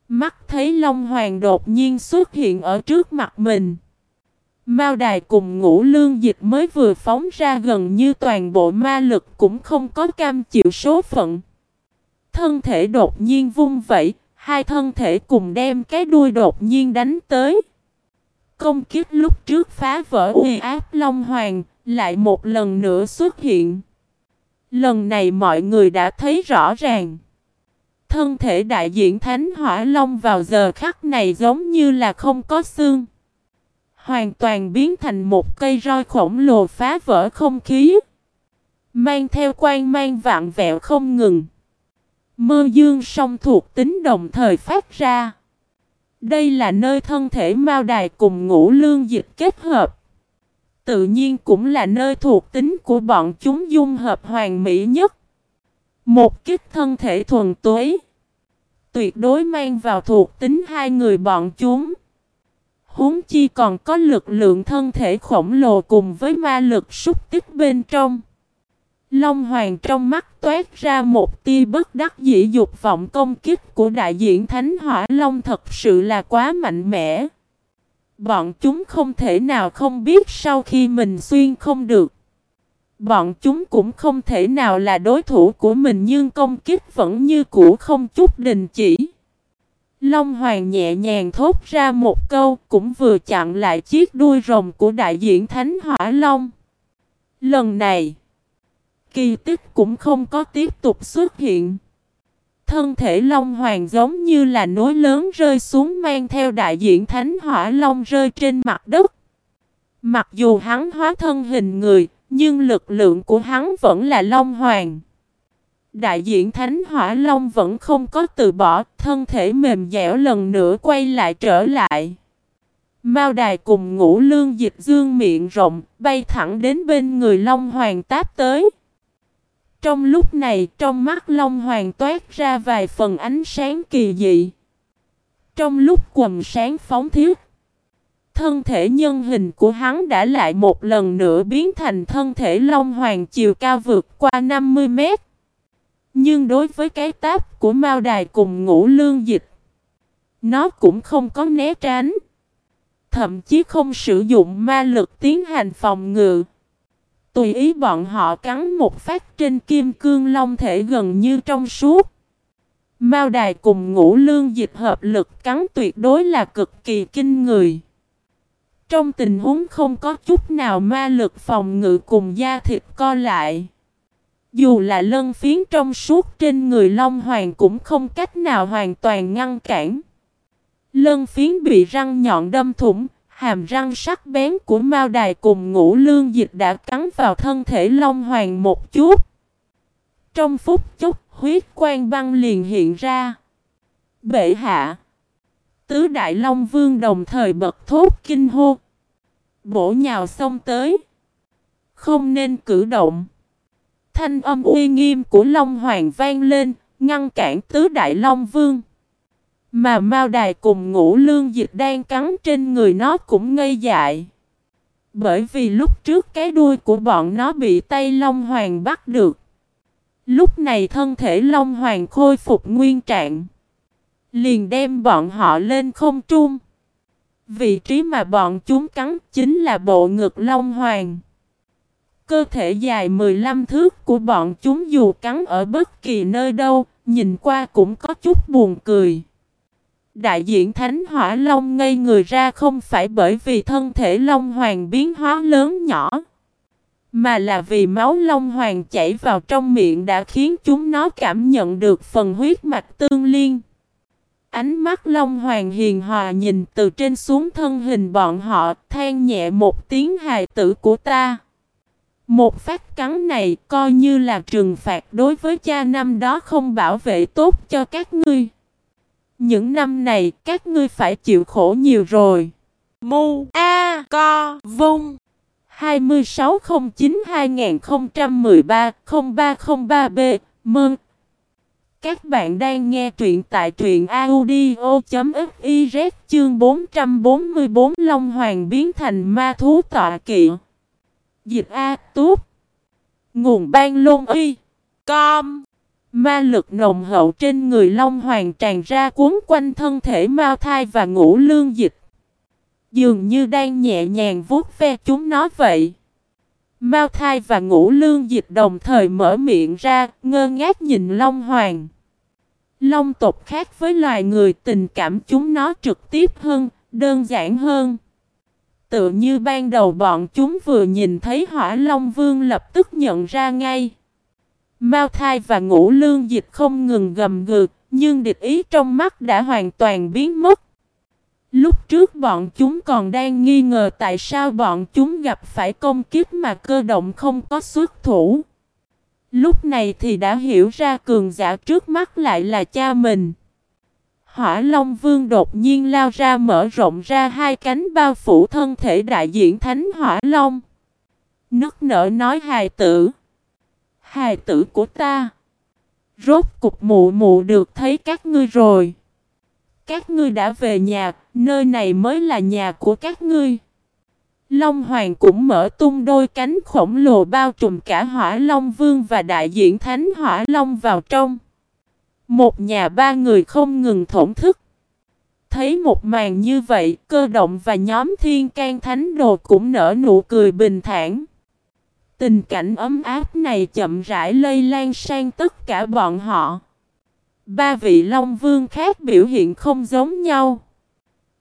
Mắt thấy Long Hoàng đột nhiên xuất hiện ở trước mặt mình. Mao đài cùng ngũ lương dịch mới vừa phóng ra gần như toàn bộ ma lực cũng không có cam chịu số phận. Thân thể đột nhiên vung vẩy, hai thân thể cùng đem cái đuôi đột nhiên đánh tới. Công kiếp lúc trước phá vỡ uy áp Long Hoàng, lại một lần nữa xuất hiện. Lần này mọi người đã thấy rõ ràng. Thân thể đại diện Thánh Hỏa Long vào giờ khắc này giống như là không có xương. Hoàn toàn biến thành một cây roi khổng lồ phá vỡ không khí. Mang theo quan mang vạn vẹo không ngừng. Mơ dương song thuộc tính đồng thời phát ra. Đây là nơi thân thể Mao Đài cùng ngũ lương dịch kết hợp. Tự nhiên cũng là nơi thuộc tính của bọn chúng dung hợp hoàn mỹ nhất. Một kích thân thể thuần túy. Tuyệt đối mang vào thuộc tính hai người bọn chúng. Huống chi còn có lực lượng thân thể khổng lồ cùng với ma lực xúc tích bên trong. Long Hoàng trong mắt toát ra một tia bất đắc dĩ dục vọng công kích của đại diện Thánh Hỏa Long thật sự là quá mạnh mẽ. Bọn chúng không thể nào không biết sau khi mình xuyên không được. Bọn chúng cũng không thể nào là đối thủ của mình nhưng công kích vẫn như cũ không chút đình chỉ. Long Hoàng nhẹ nhàng thốt ra một câu cũng vừa chặn lại chiếc đuôi rồng của đại diện Thánh Hỏa Long. Lần này, kỳ tích cũng không có tiếp tục xuất hiện. Thân thể Long Hoàng giống như là núi lớn rơi xuống mang theo đại diện Thánh Hỏa Long rơi trên mặt đất. Mặc dù hắn hóa thân hình người, nhưng lực lượng của hắn vẫn là Long Hoàng. Đại diện Thánh Hỏa Long vẫn không có từ bỏ, thân thể mềm dẻo lần nữa quay lại trở lại. Mao đài cùng ngũ lương dịch dương miệng rộng, bay thẳng đến bên người Long Hoàng táp tới. Trong lúc này, trong mắt Long Hoàng toát ra vài phần ánh sáng kỳ dị. Trong lúc quầm sáng phóng thiết, thân thể nhân hình của hắn đã lại một lần nữa biến thành thân thể Long Hoàng chiều cao vượt qua 50 mét. Nhưng đối với cái táp của Mao Đài cùng ngũ lương dịch, nó cũng không có né tránh. Thậm chí không sử dụng ma lực tiến hành phòng ngự. Tùy ý bọn họ cắn một phát trên kim cương long thể gần như trong suốt. Mao đài cùng ngũ lương dịch hợp lực cắn tuyệt đối là cực kỳ kinh người. Trong tình huống không có chút nào ma lực phòng ngự cùng da thịt co lại. Dù là lân phiến trong suốt trên người Long Hoàng cũng không cách nào hoàn toàn ngăn cản. Lân phiến bị răng nhọn đâm thủng, hàm răng sắc bén của Mao Đài cùng ngũ lương dịch đã cắn vào thân thể Long Hoàng một chút. Trong phút chốc, huyết quang băng liền hiện ra. Bệ hạ. Tứ Đại Long Vương đồng thời bật thốt kinh hô. Bổ nhào xông tới. Không nên cử động. Thanh âm uy nghiêm của Long Hoàng vang lên, ngăn cản tứ Đại Long Vương. Mà Mao Đài cùng ngũ lương dịch đang cắn trên người nó cũng ngây dại. Bởi vì lúc trước cái đuôi của bọn nó bị tay Long Hoàng bắt được. Lúc này thân thể Long Hoàng khôi phục nguyên trạng. Liền đem bọn họ lên không trung. Vị trí mà bọn chúng cắn chính là bộ ngực Long Hoàng. Cơ thể dài 15 thước của bọn chúng dù cắn ở bất kỳ nơi đâu, nhìn qua cũng có chút buồn cười. Đại diện Thánh Hỏa Long ngây người ra không phải bởi vì thân thể Long Hoàng biến hóa lớn nhỏ, mà là vì máu Long Hoàng chảy vào trong miệng đã khiến chúng nó cảm nhận được phần huyết mạch tương liên. Ánh mắt Long Hoàng hiền hòa nhìn từ trên xuống thân hình bọn họ, than nhẹ một tiếng hài tử của ta. Một phát cắn này coi như là trừng phạt đối với cha năm đó không bảo vệ tốt cho các ngươi. Những năm này các ngươi phải chịu khổ nhiều rồi. Mu A Co Vung 2609-2013-0303B Mừng! Các bạn đang nghe truyện tại truyện audio.fiz chương 444 Long Hoàng biến thành ma thú tọa kỵ. Dịch A Túp Nguồn ban lôn y Com Ma lực nồng hậu trên người Long Hoàng tràn ra cuốn quanh thân thể Mao Thai và ngũ lương dịch. Dường như đang nhẹ nhàng vuốt ve chúng nó vậy. Mao Thai và ngũ lương dịch đồng thời mở miệng ra, ngơ ngác nhìn Long Hoàng. Long tộc khác với loài người tình cảm chúng nó trực tiếp hơn, đơn giản hơn. Tự như ban đầu bọn chúng vừa nhìn thấy hỏa Long Vương lập tức nhận ra ngay. Mao thai và ngũ lương dịch không ngừng gầm gừ, nhưng địch ý trong mắt đã hoàn toàn biến mất. Lúc trước bọn chúng còn đang nghi ngờ tại sao bọn chúng gặp phải công kiếp mà cơ động không có xuất thủ. Lúc này thì đã hiểu ra cường giả trước mắt lại là cha mình. Hỏa Long Vương đột nhiên lao ra mở rộng ra hai cánh bao phủ thân thể đại diện Thánh Hỏa Long. Nức nở nói hài tử. Hài tử của ta. Rốt cục mụ mụ được thấy các ngươi rồi. Các ngươi đã về nhà, nơi này mới là nhà của các ngươi. Long Hoàng cũng mở tung đôi cánh khổng lồ bao trùm cả Hỏa Long Vương và đại diện Thánh Hỏa Long vào trong. Một nhà ba người không ngừng thổn thức. Thấy một màn như vậy, cơ động và nhóm thiên can thánh đồ cũng nở nụ cười bình thản. Tình cảnh ấm áp này chậm rãi lây lan sang tất cả bọn họ. Ba vị Long Vương khác biểu hiện không giống nhau.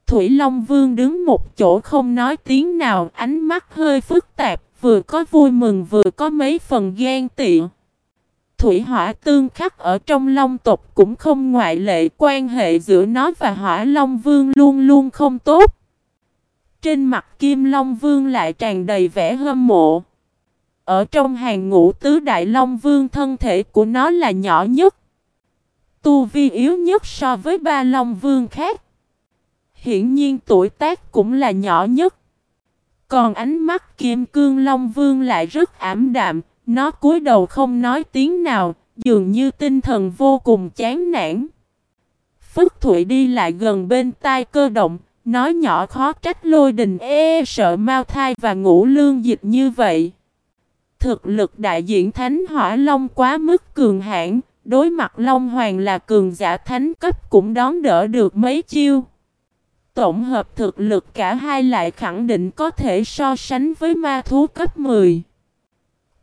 Thủy Long Vương đứng một chỗ không nói tiếng nào, ánh mắt hơi phức tạp, vừa có vui mừng vừa có mấy phần ghen tị. Thủy hỏa tương khắc ở trong Long tộc cũng không ngoại lệ, quan hệ giữa nó và hỏa Long Vương luôn luôn không tốt. Trên mặt Kim Long Vương lại tràn đầy vẻ hâm mộ. Ở trong hàng ngũ tứ đại Long Vương thân thể của nó là nhỏ nhất. Tu vi yếu nhất so với ba Long Vương khác. Hiển nhiên tuổi tác cũng là nhỏ nhất. Còn ánh mắt Kim Cương Long Vương lại rất ảm đạm, nó cúi đầu không nói tiếng nào, dường như tinh thần vô cùng chán nản. Phất Thụy đi lại gần bên tai cơ động, nói nhỏ khó trách lôi đình e sợ mau thai và ngủ lương dịch như vậy. Thực lực đại diện Thánh Hỏa Long quá mức cường hãn, đối mặt Long Hoàng là cường giả thánh cấp cũng đón đỡ được mấy chiêu. Tổng hợp thực lực cả hai lại khẳng định có thể so sánh với ma thú cấp 10.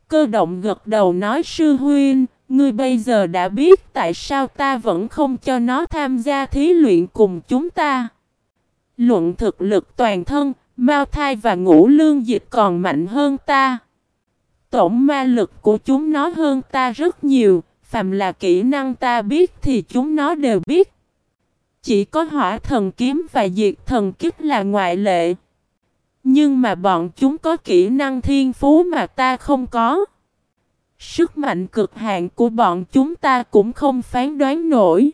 Cơ động gật đầu nói sư huynh, ngươi bây giờ đã biết tại sao ta vẫn không cho nó tham gia thí luyện cùng chúng ta. Luận thực lực toàn thân, Mao Thai và Ngũ Lương Dịch còn mạnh hơn ta. Tổng ma lực của chúng nó hơn ta rất nhiều, phàm là kỹ năng ta biết thì chúng nó đều biết. Chỉ có hỏa thần kiếm và diệt thần kích là ngoại lệ. Nhưng mà bọn chúng có kỹ năng thiên phú mà ta không có. Sức mạnh cực hạn của bọn chúng ta cũng không phán đoán nổi.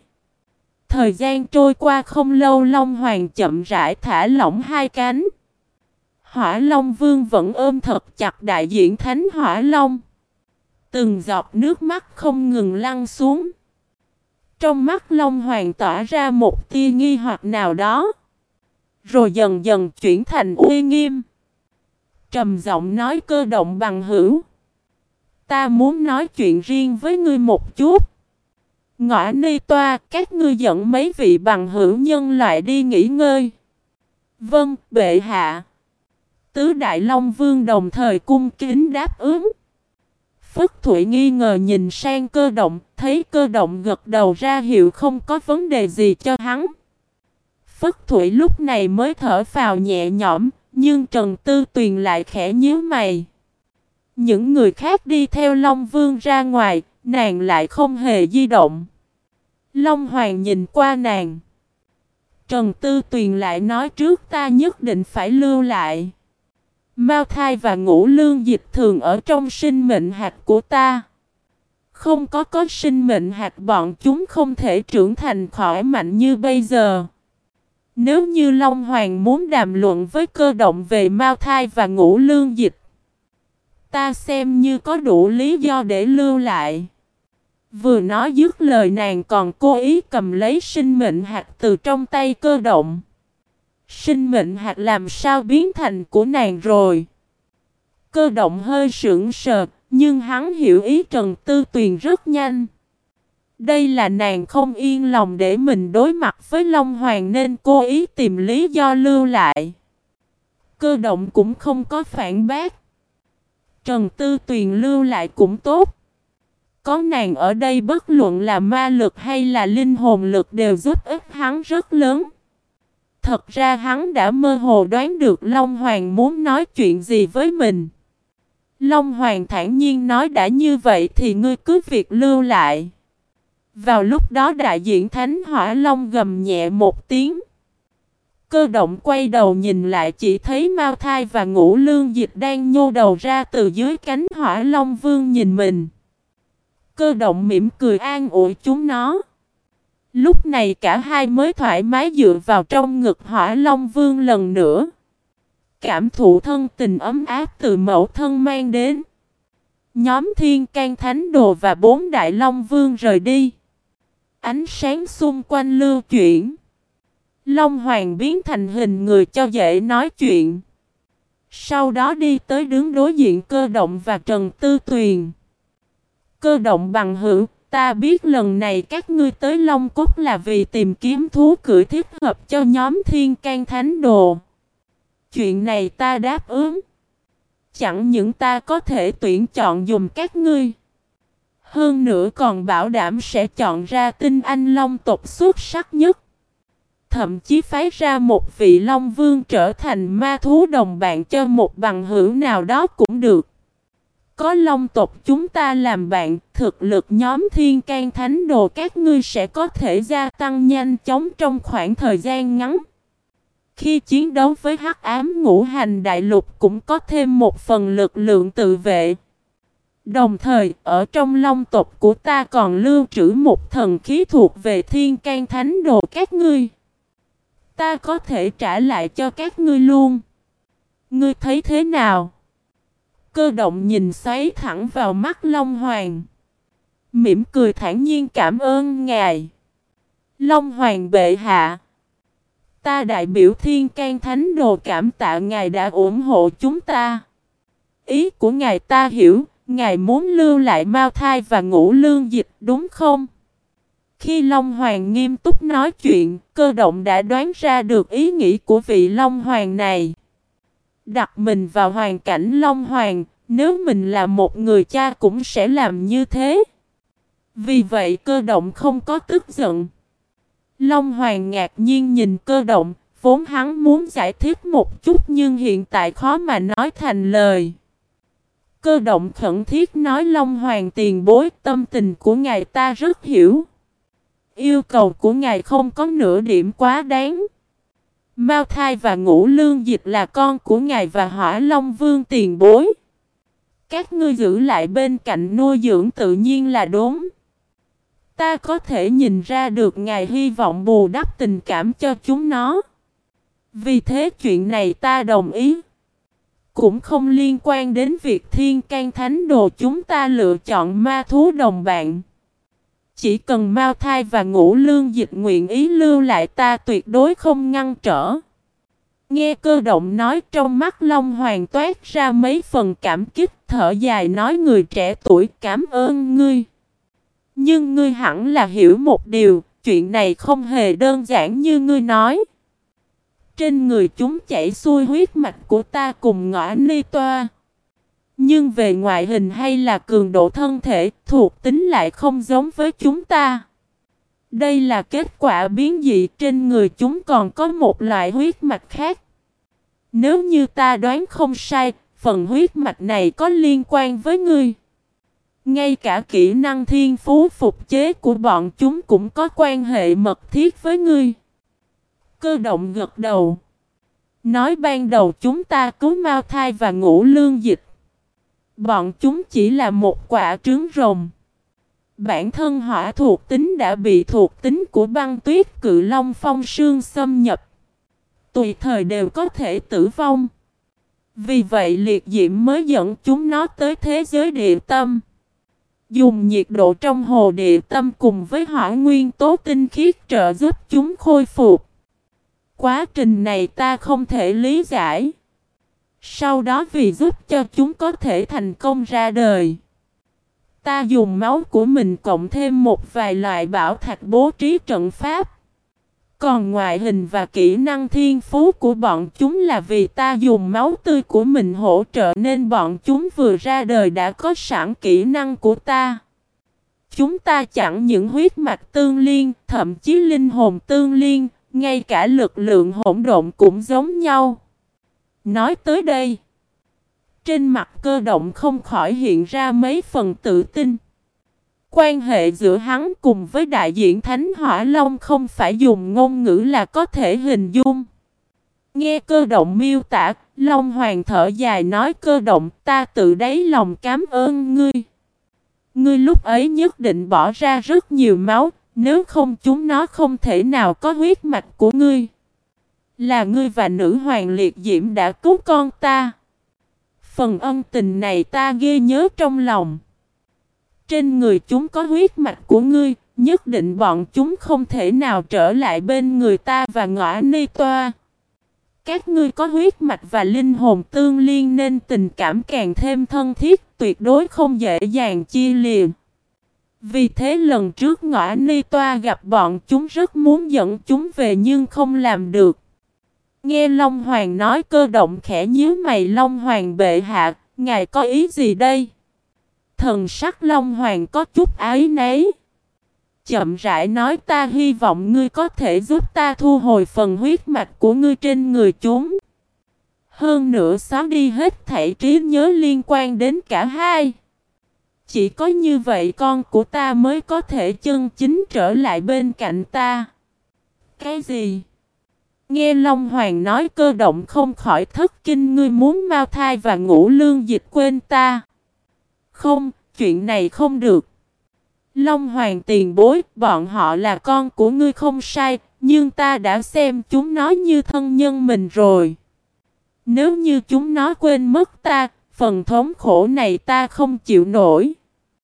Thời gian trôi qua không lâu Long Hoàng chậm rãi thả lỏng hai cánh. Hỏa Long Vương vẫn ôm thật chặt đại diện Thánh Hỏa Long. Từng giọt nước mắt không ngừng lăn xuống. Trong mắt Long Hoàng tỏa ra một tia nghi hoặc nào đó. Rồi dần dần chuyển thành uy nghiêm. Trầm giọng nói cơ động bằng hữu. Ta muốn nói chuyện riêng với ngươi một chút. Ngõ ni toa, các ngươi dẫn mấy vị bằng hữu nhân loại đi nghỉ ngơi. Vâng, bệ hạ. Tứ Đại Long Vương đồng thời cung kính đáp ứng. Phất Thụy nghi ngờ nhìn sang cơ động, thấy cơ động gật đầu ra hiệu không có vấn đề gì cho hắn. Phất Thụy lúc này mới thở phào nhẹ nhõm, nhưng Trần Tư Tuyền lại khẽ nhíu mày. Những người khác đi theo Long Vương ra ngoài, nàng lại không hề di động. Long Hoàng nhìn qua nàng. Trần Tư Tuyền lại nói trước ta nhất định phải lưu lại. Mao thai và ngũ lương dịch thường ở trong sinh mệnh hạt của ta. Không có có sinh mệnh hạt bọn chúng không thể trưởng thành khỏi mạnh như bây giờ. Nếu như Long Hoàng muốn đàm luận với cơ động về Mao thai và ngũ lương dịch, ta xem như có đủ lý do để lưu lại. Vừa nói dứt lời nàng còn cố ý cầm lấy sinh mệnh hạt từ trong tay cơ động. Sinh mệnh hạt làm sao biến thành của nàng rồi. Cơ động hơi sững sờ, nhưng hắn hiểu ý Trần Tư Tuyền rất nhanh. Đây là nàng không yên lòng để mình đối mặt với Long Hoàng nên cố ý tìm lý do lưu lại. Cơ động cũng không có phản bác. Trần Tư Tuyền lưu lại cũng tốt. Có nàng ở đây bất luận là ma lực hay là linh hồn lực đều giúp ích hắn rất lớn. Thật ra hắn đã mơ hồ đoán được Long Hoàng muốn nói chuyện gì với mình. Long Hoàng thản nhiên nói đã như vậy thì ngươi cứ việc lưu lại. Vào lúc đó đại diện Thánh Hỏa Long gầm nhẹ một tiếng. Cơ động quay đầu nhìn lại chỉ thấy Mao Thai và Ngũ Lương Dịch đang nhô đầu ra từ dưới cánh Hỏa Long Vương nhìn mình. Cơ động mỉm cười an ủi chúng nó. Lúc này cả hai mới thoải mái dựa vào trong ngực Hỏa Long Vương lần nữa. Cảm thụ thân tình ấm áp từ mẫu thân mang đến. Nhóm Thiên can Thánh Đồ và bốn Đại Long Vương rời đi. Ánh sáng xung quanh lưu chuyển. Long Hoàng biến thành hình người cho dễ nói chuyện. Sau đó đi tới đứng đối diện cơ động và Trần Tư Tuyền. Cơ động bằng hữu, ta biết lần này các ngươi tới Long Cốt là vì tìm kiếm thú cưỡi thích hợp cho nhóm Thiên can Thánh Đồ. Chuyện này ta đáp ứng. Chẳng những ta có thể tuyển chọn dùng các ngươi. Hơn nữa còn bảo đảm sẽ chọn ra tinh anh long tộc xuất sắc nhất. Thậm chí phái ra một vị long vương trở thành ma thú đồng bạn cho một bằng hữu nào đó cũng được. Có long tộc chúng ta làm bạn, thực lực nhóm thiên can thánh đồ các ngươi sẽ có thể gia tăng nhanh chóng trong khoảng thời gian ngắn. Khi chiến đấu với hắc ám ngũ hành đại lục cũng có thêm một phần lực lượng tự vệ. Đồng thời, ở trong long tộc của ta còn lưu trữ một thần khí thuộc về thiên can thánh đồ các ngươi. Ta có thể trả lại cho các ngươi luôn. Ngươi thấy thế nào? Cơ động nhìn xoáy thẳng vào mắt Long Hoàng. Mỉm cười thản nhiên cảm ơn ngài. Long Hoàng bệ hạ. Ta đại biểu thiên can thánh đồ cảm tạ ngài đã ủng hộ chúng ta. Ý của ngài ta hiểu, ngài muốn lưu lại Mao Thai và ngũ lương dịch đúng không? Khi Long Hoàng nghiêm túc nói chuyện, cơ động đã đoán ra được ý nghĩ của vị Long Hoàng này. Đặt mình vào hoàn cảnh Long Hoàng, nếu mình là một người cha cũng sẽ làm như thế. Vì vậy cơ động không có tức giận. Long Hoàng ngạc nhiên nhìn cơ động, vốn hắn muốn giải thích một chút nhưng hiện tại khó mà nói thành lời. Cơ động khẩn thiết nói Long Hoàng tiền bối tâm tình của ngài ta rất hiểu. Yêu cầu của ngài không có nửa điểm quá đáng. Mao Thai và Ngũ Lương Dịch là con của ngài và Hỏa Long Vương tiền bối. Các ngươi giữ lại bên cạnh nuôi dưỡng tự nhiên là đúng. Ta có thể nhìn ra được ngài hy vọng bù đắp tình cảm cho chúng nó. Vì thế chuyện này ta đồng ý. Cũng không liên quan đến việc thiên can thánh đồ chúng ta lựa chọn ma thú đồng bạn. Chỉ cần Mao Thai và Ngũ Lương Dịch nguyện ý lưu lại ta tuyệt đối không ngăn trở. Nghe cơ động nói trong mắt Long Hoàng toát ra mấy phần cảm kích thở dài nói người trẻ tuổi cảm ơn ngươi. Nhưng ngươi hẳn là hiểu một điều, chuyện này không hề đơn giản như ngươi nói. Trên người chúng chảy xuôi huyết mạch của ta cùng ngõ ni toa. Nhưng về ngoại hình hay là cường độ thân thể, thuộc tính lại không giống với chúng ta. Đây là kết quả biến dị trên người chúng còn có một loại huyết mạch khác. Nếu như ta đoán không sai, phần huyết mạch này có liên quan với ngươi. Ngay cả kỹ năng thiên phú phục chế của bọn chúng cũng có quan hệ mật thiết với ngươi. Cơ động gật đầu. Nói ban đầu chúng ta cứu mau thai và ngủ lương dịch. Bọn chúng chỉ là một quả trứng rồng. Bản thân hỏa thuộc tính đã bị thuộc tính của băng tuyết cự long phong sương xâm nhập. Tùy thời đều có thể tử vong. Vì vậy liệt diễm mới dẫn chúng nó tới thế giới địa tâm. Dùng nhiệt độ trong hồ địa tâm cùng với hỏa nguyên tố tinh khiết trợ giúp chúng khôi phục. Quá trình này ta không thể lý giải. Sau đó vì giúp cho chúng có thể thành công ra đời. Ta dùng máu của mình cộng thêm một vài loại bảo thạch bố trí trận pháp. Còn ngoại hình và kỹ năng thiên phú của bọn chúng là vì ta dùng máu tươi của mình hỗ trợ nên bọn chúng vừa ra đời đã có sẵn kỹ năng của ta. Chúng ta chẳng những huyết mạch tương liên, thậm chí linh hồn tương liên, ngay cả lực lượng hỗn độn cũng giống nhau. Nói tới đây, trên mặt cơ động không khỏi hiện ra mấy phần tự tin. Quan hệ giữa hắn cùng với đại diện Thánh Hỏa Long không phải dùng ngôn ngữ là có thể hình dung. Nghe cơ động miêu tả, Long Hoàng thở dài nói cơ động ta tự đáy lòng cảm ơn ngươi. Ngươi lúc ấy nhất định bỏ ra rất nhiều máu, nếu không chúng nó không thể nào có huyết mạch của ngươi. Là ngươi và nữ hoàng liệt diễm đã cứu con ta. Phần ân tình này ta ghi nhớ trong lòng. Trên người chúng có huyết mạch của ngươi, nhất định bọn chúng không thể nào trở lại bên người ta và ngõ ni toa. Các ngươi có huyết mạch và linh hồn tương liên nên tình cảm càng thêm thân thiết, tuyệt đối không dễ dàng chia liền. Vì thế lần trước ngõ ni toa gặp bọn chúng rất muốn dẫn chúng về nhưng không làm được. Nghe Long Hoàng nói cơ động khẽ nhíu mày Long Hoàng bệ hạ, ngài có ý gì đây? Thần sắc Long Hoàng có chút ái nấy. Chậm rãi nói ta hy vọng ngươi có thể giúp ta thu hồi phần huyết mạch của ngươi trên người chúng. Hơn nữa xóa đi hết thảy trí nhớ liên quan đến cả hai. Chỉ có như vậy con của ta mới có thể chân chính trở lại bên cạnh ta. Cái gì? Nghe Long Hoàng nói cơ động không khỏi thất kinh ngươi muốn mau thai và ngủ lương dịch quên ta. Không, chuyện này không được. Long Hoàng tiền bối, bọn họ là con của ngươi không sai, nhưng ta đã xem chúng nó như thân nhân mình rồi. Nếu như chúng nó quên mất ta, phần thống khổ này ta không chịu nổi.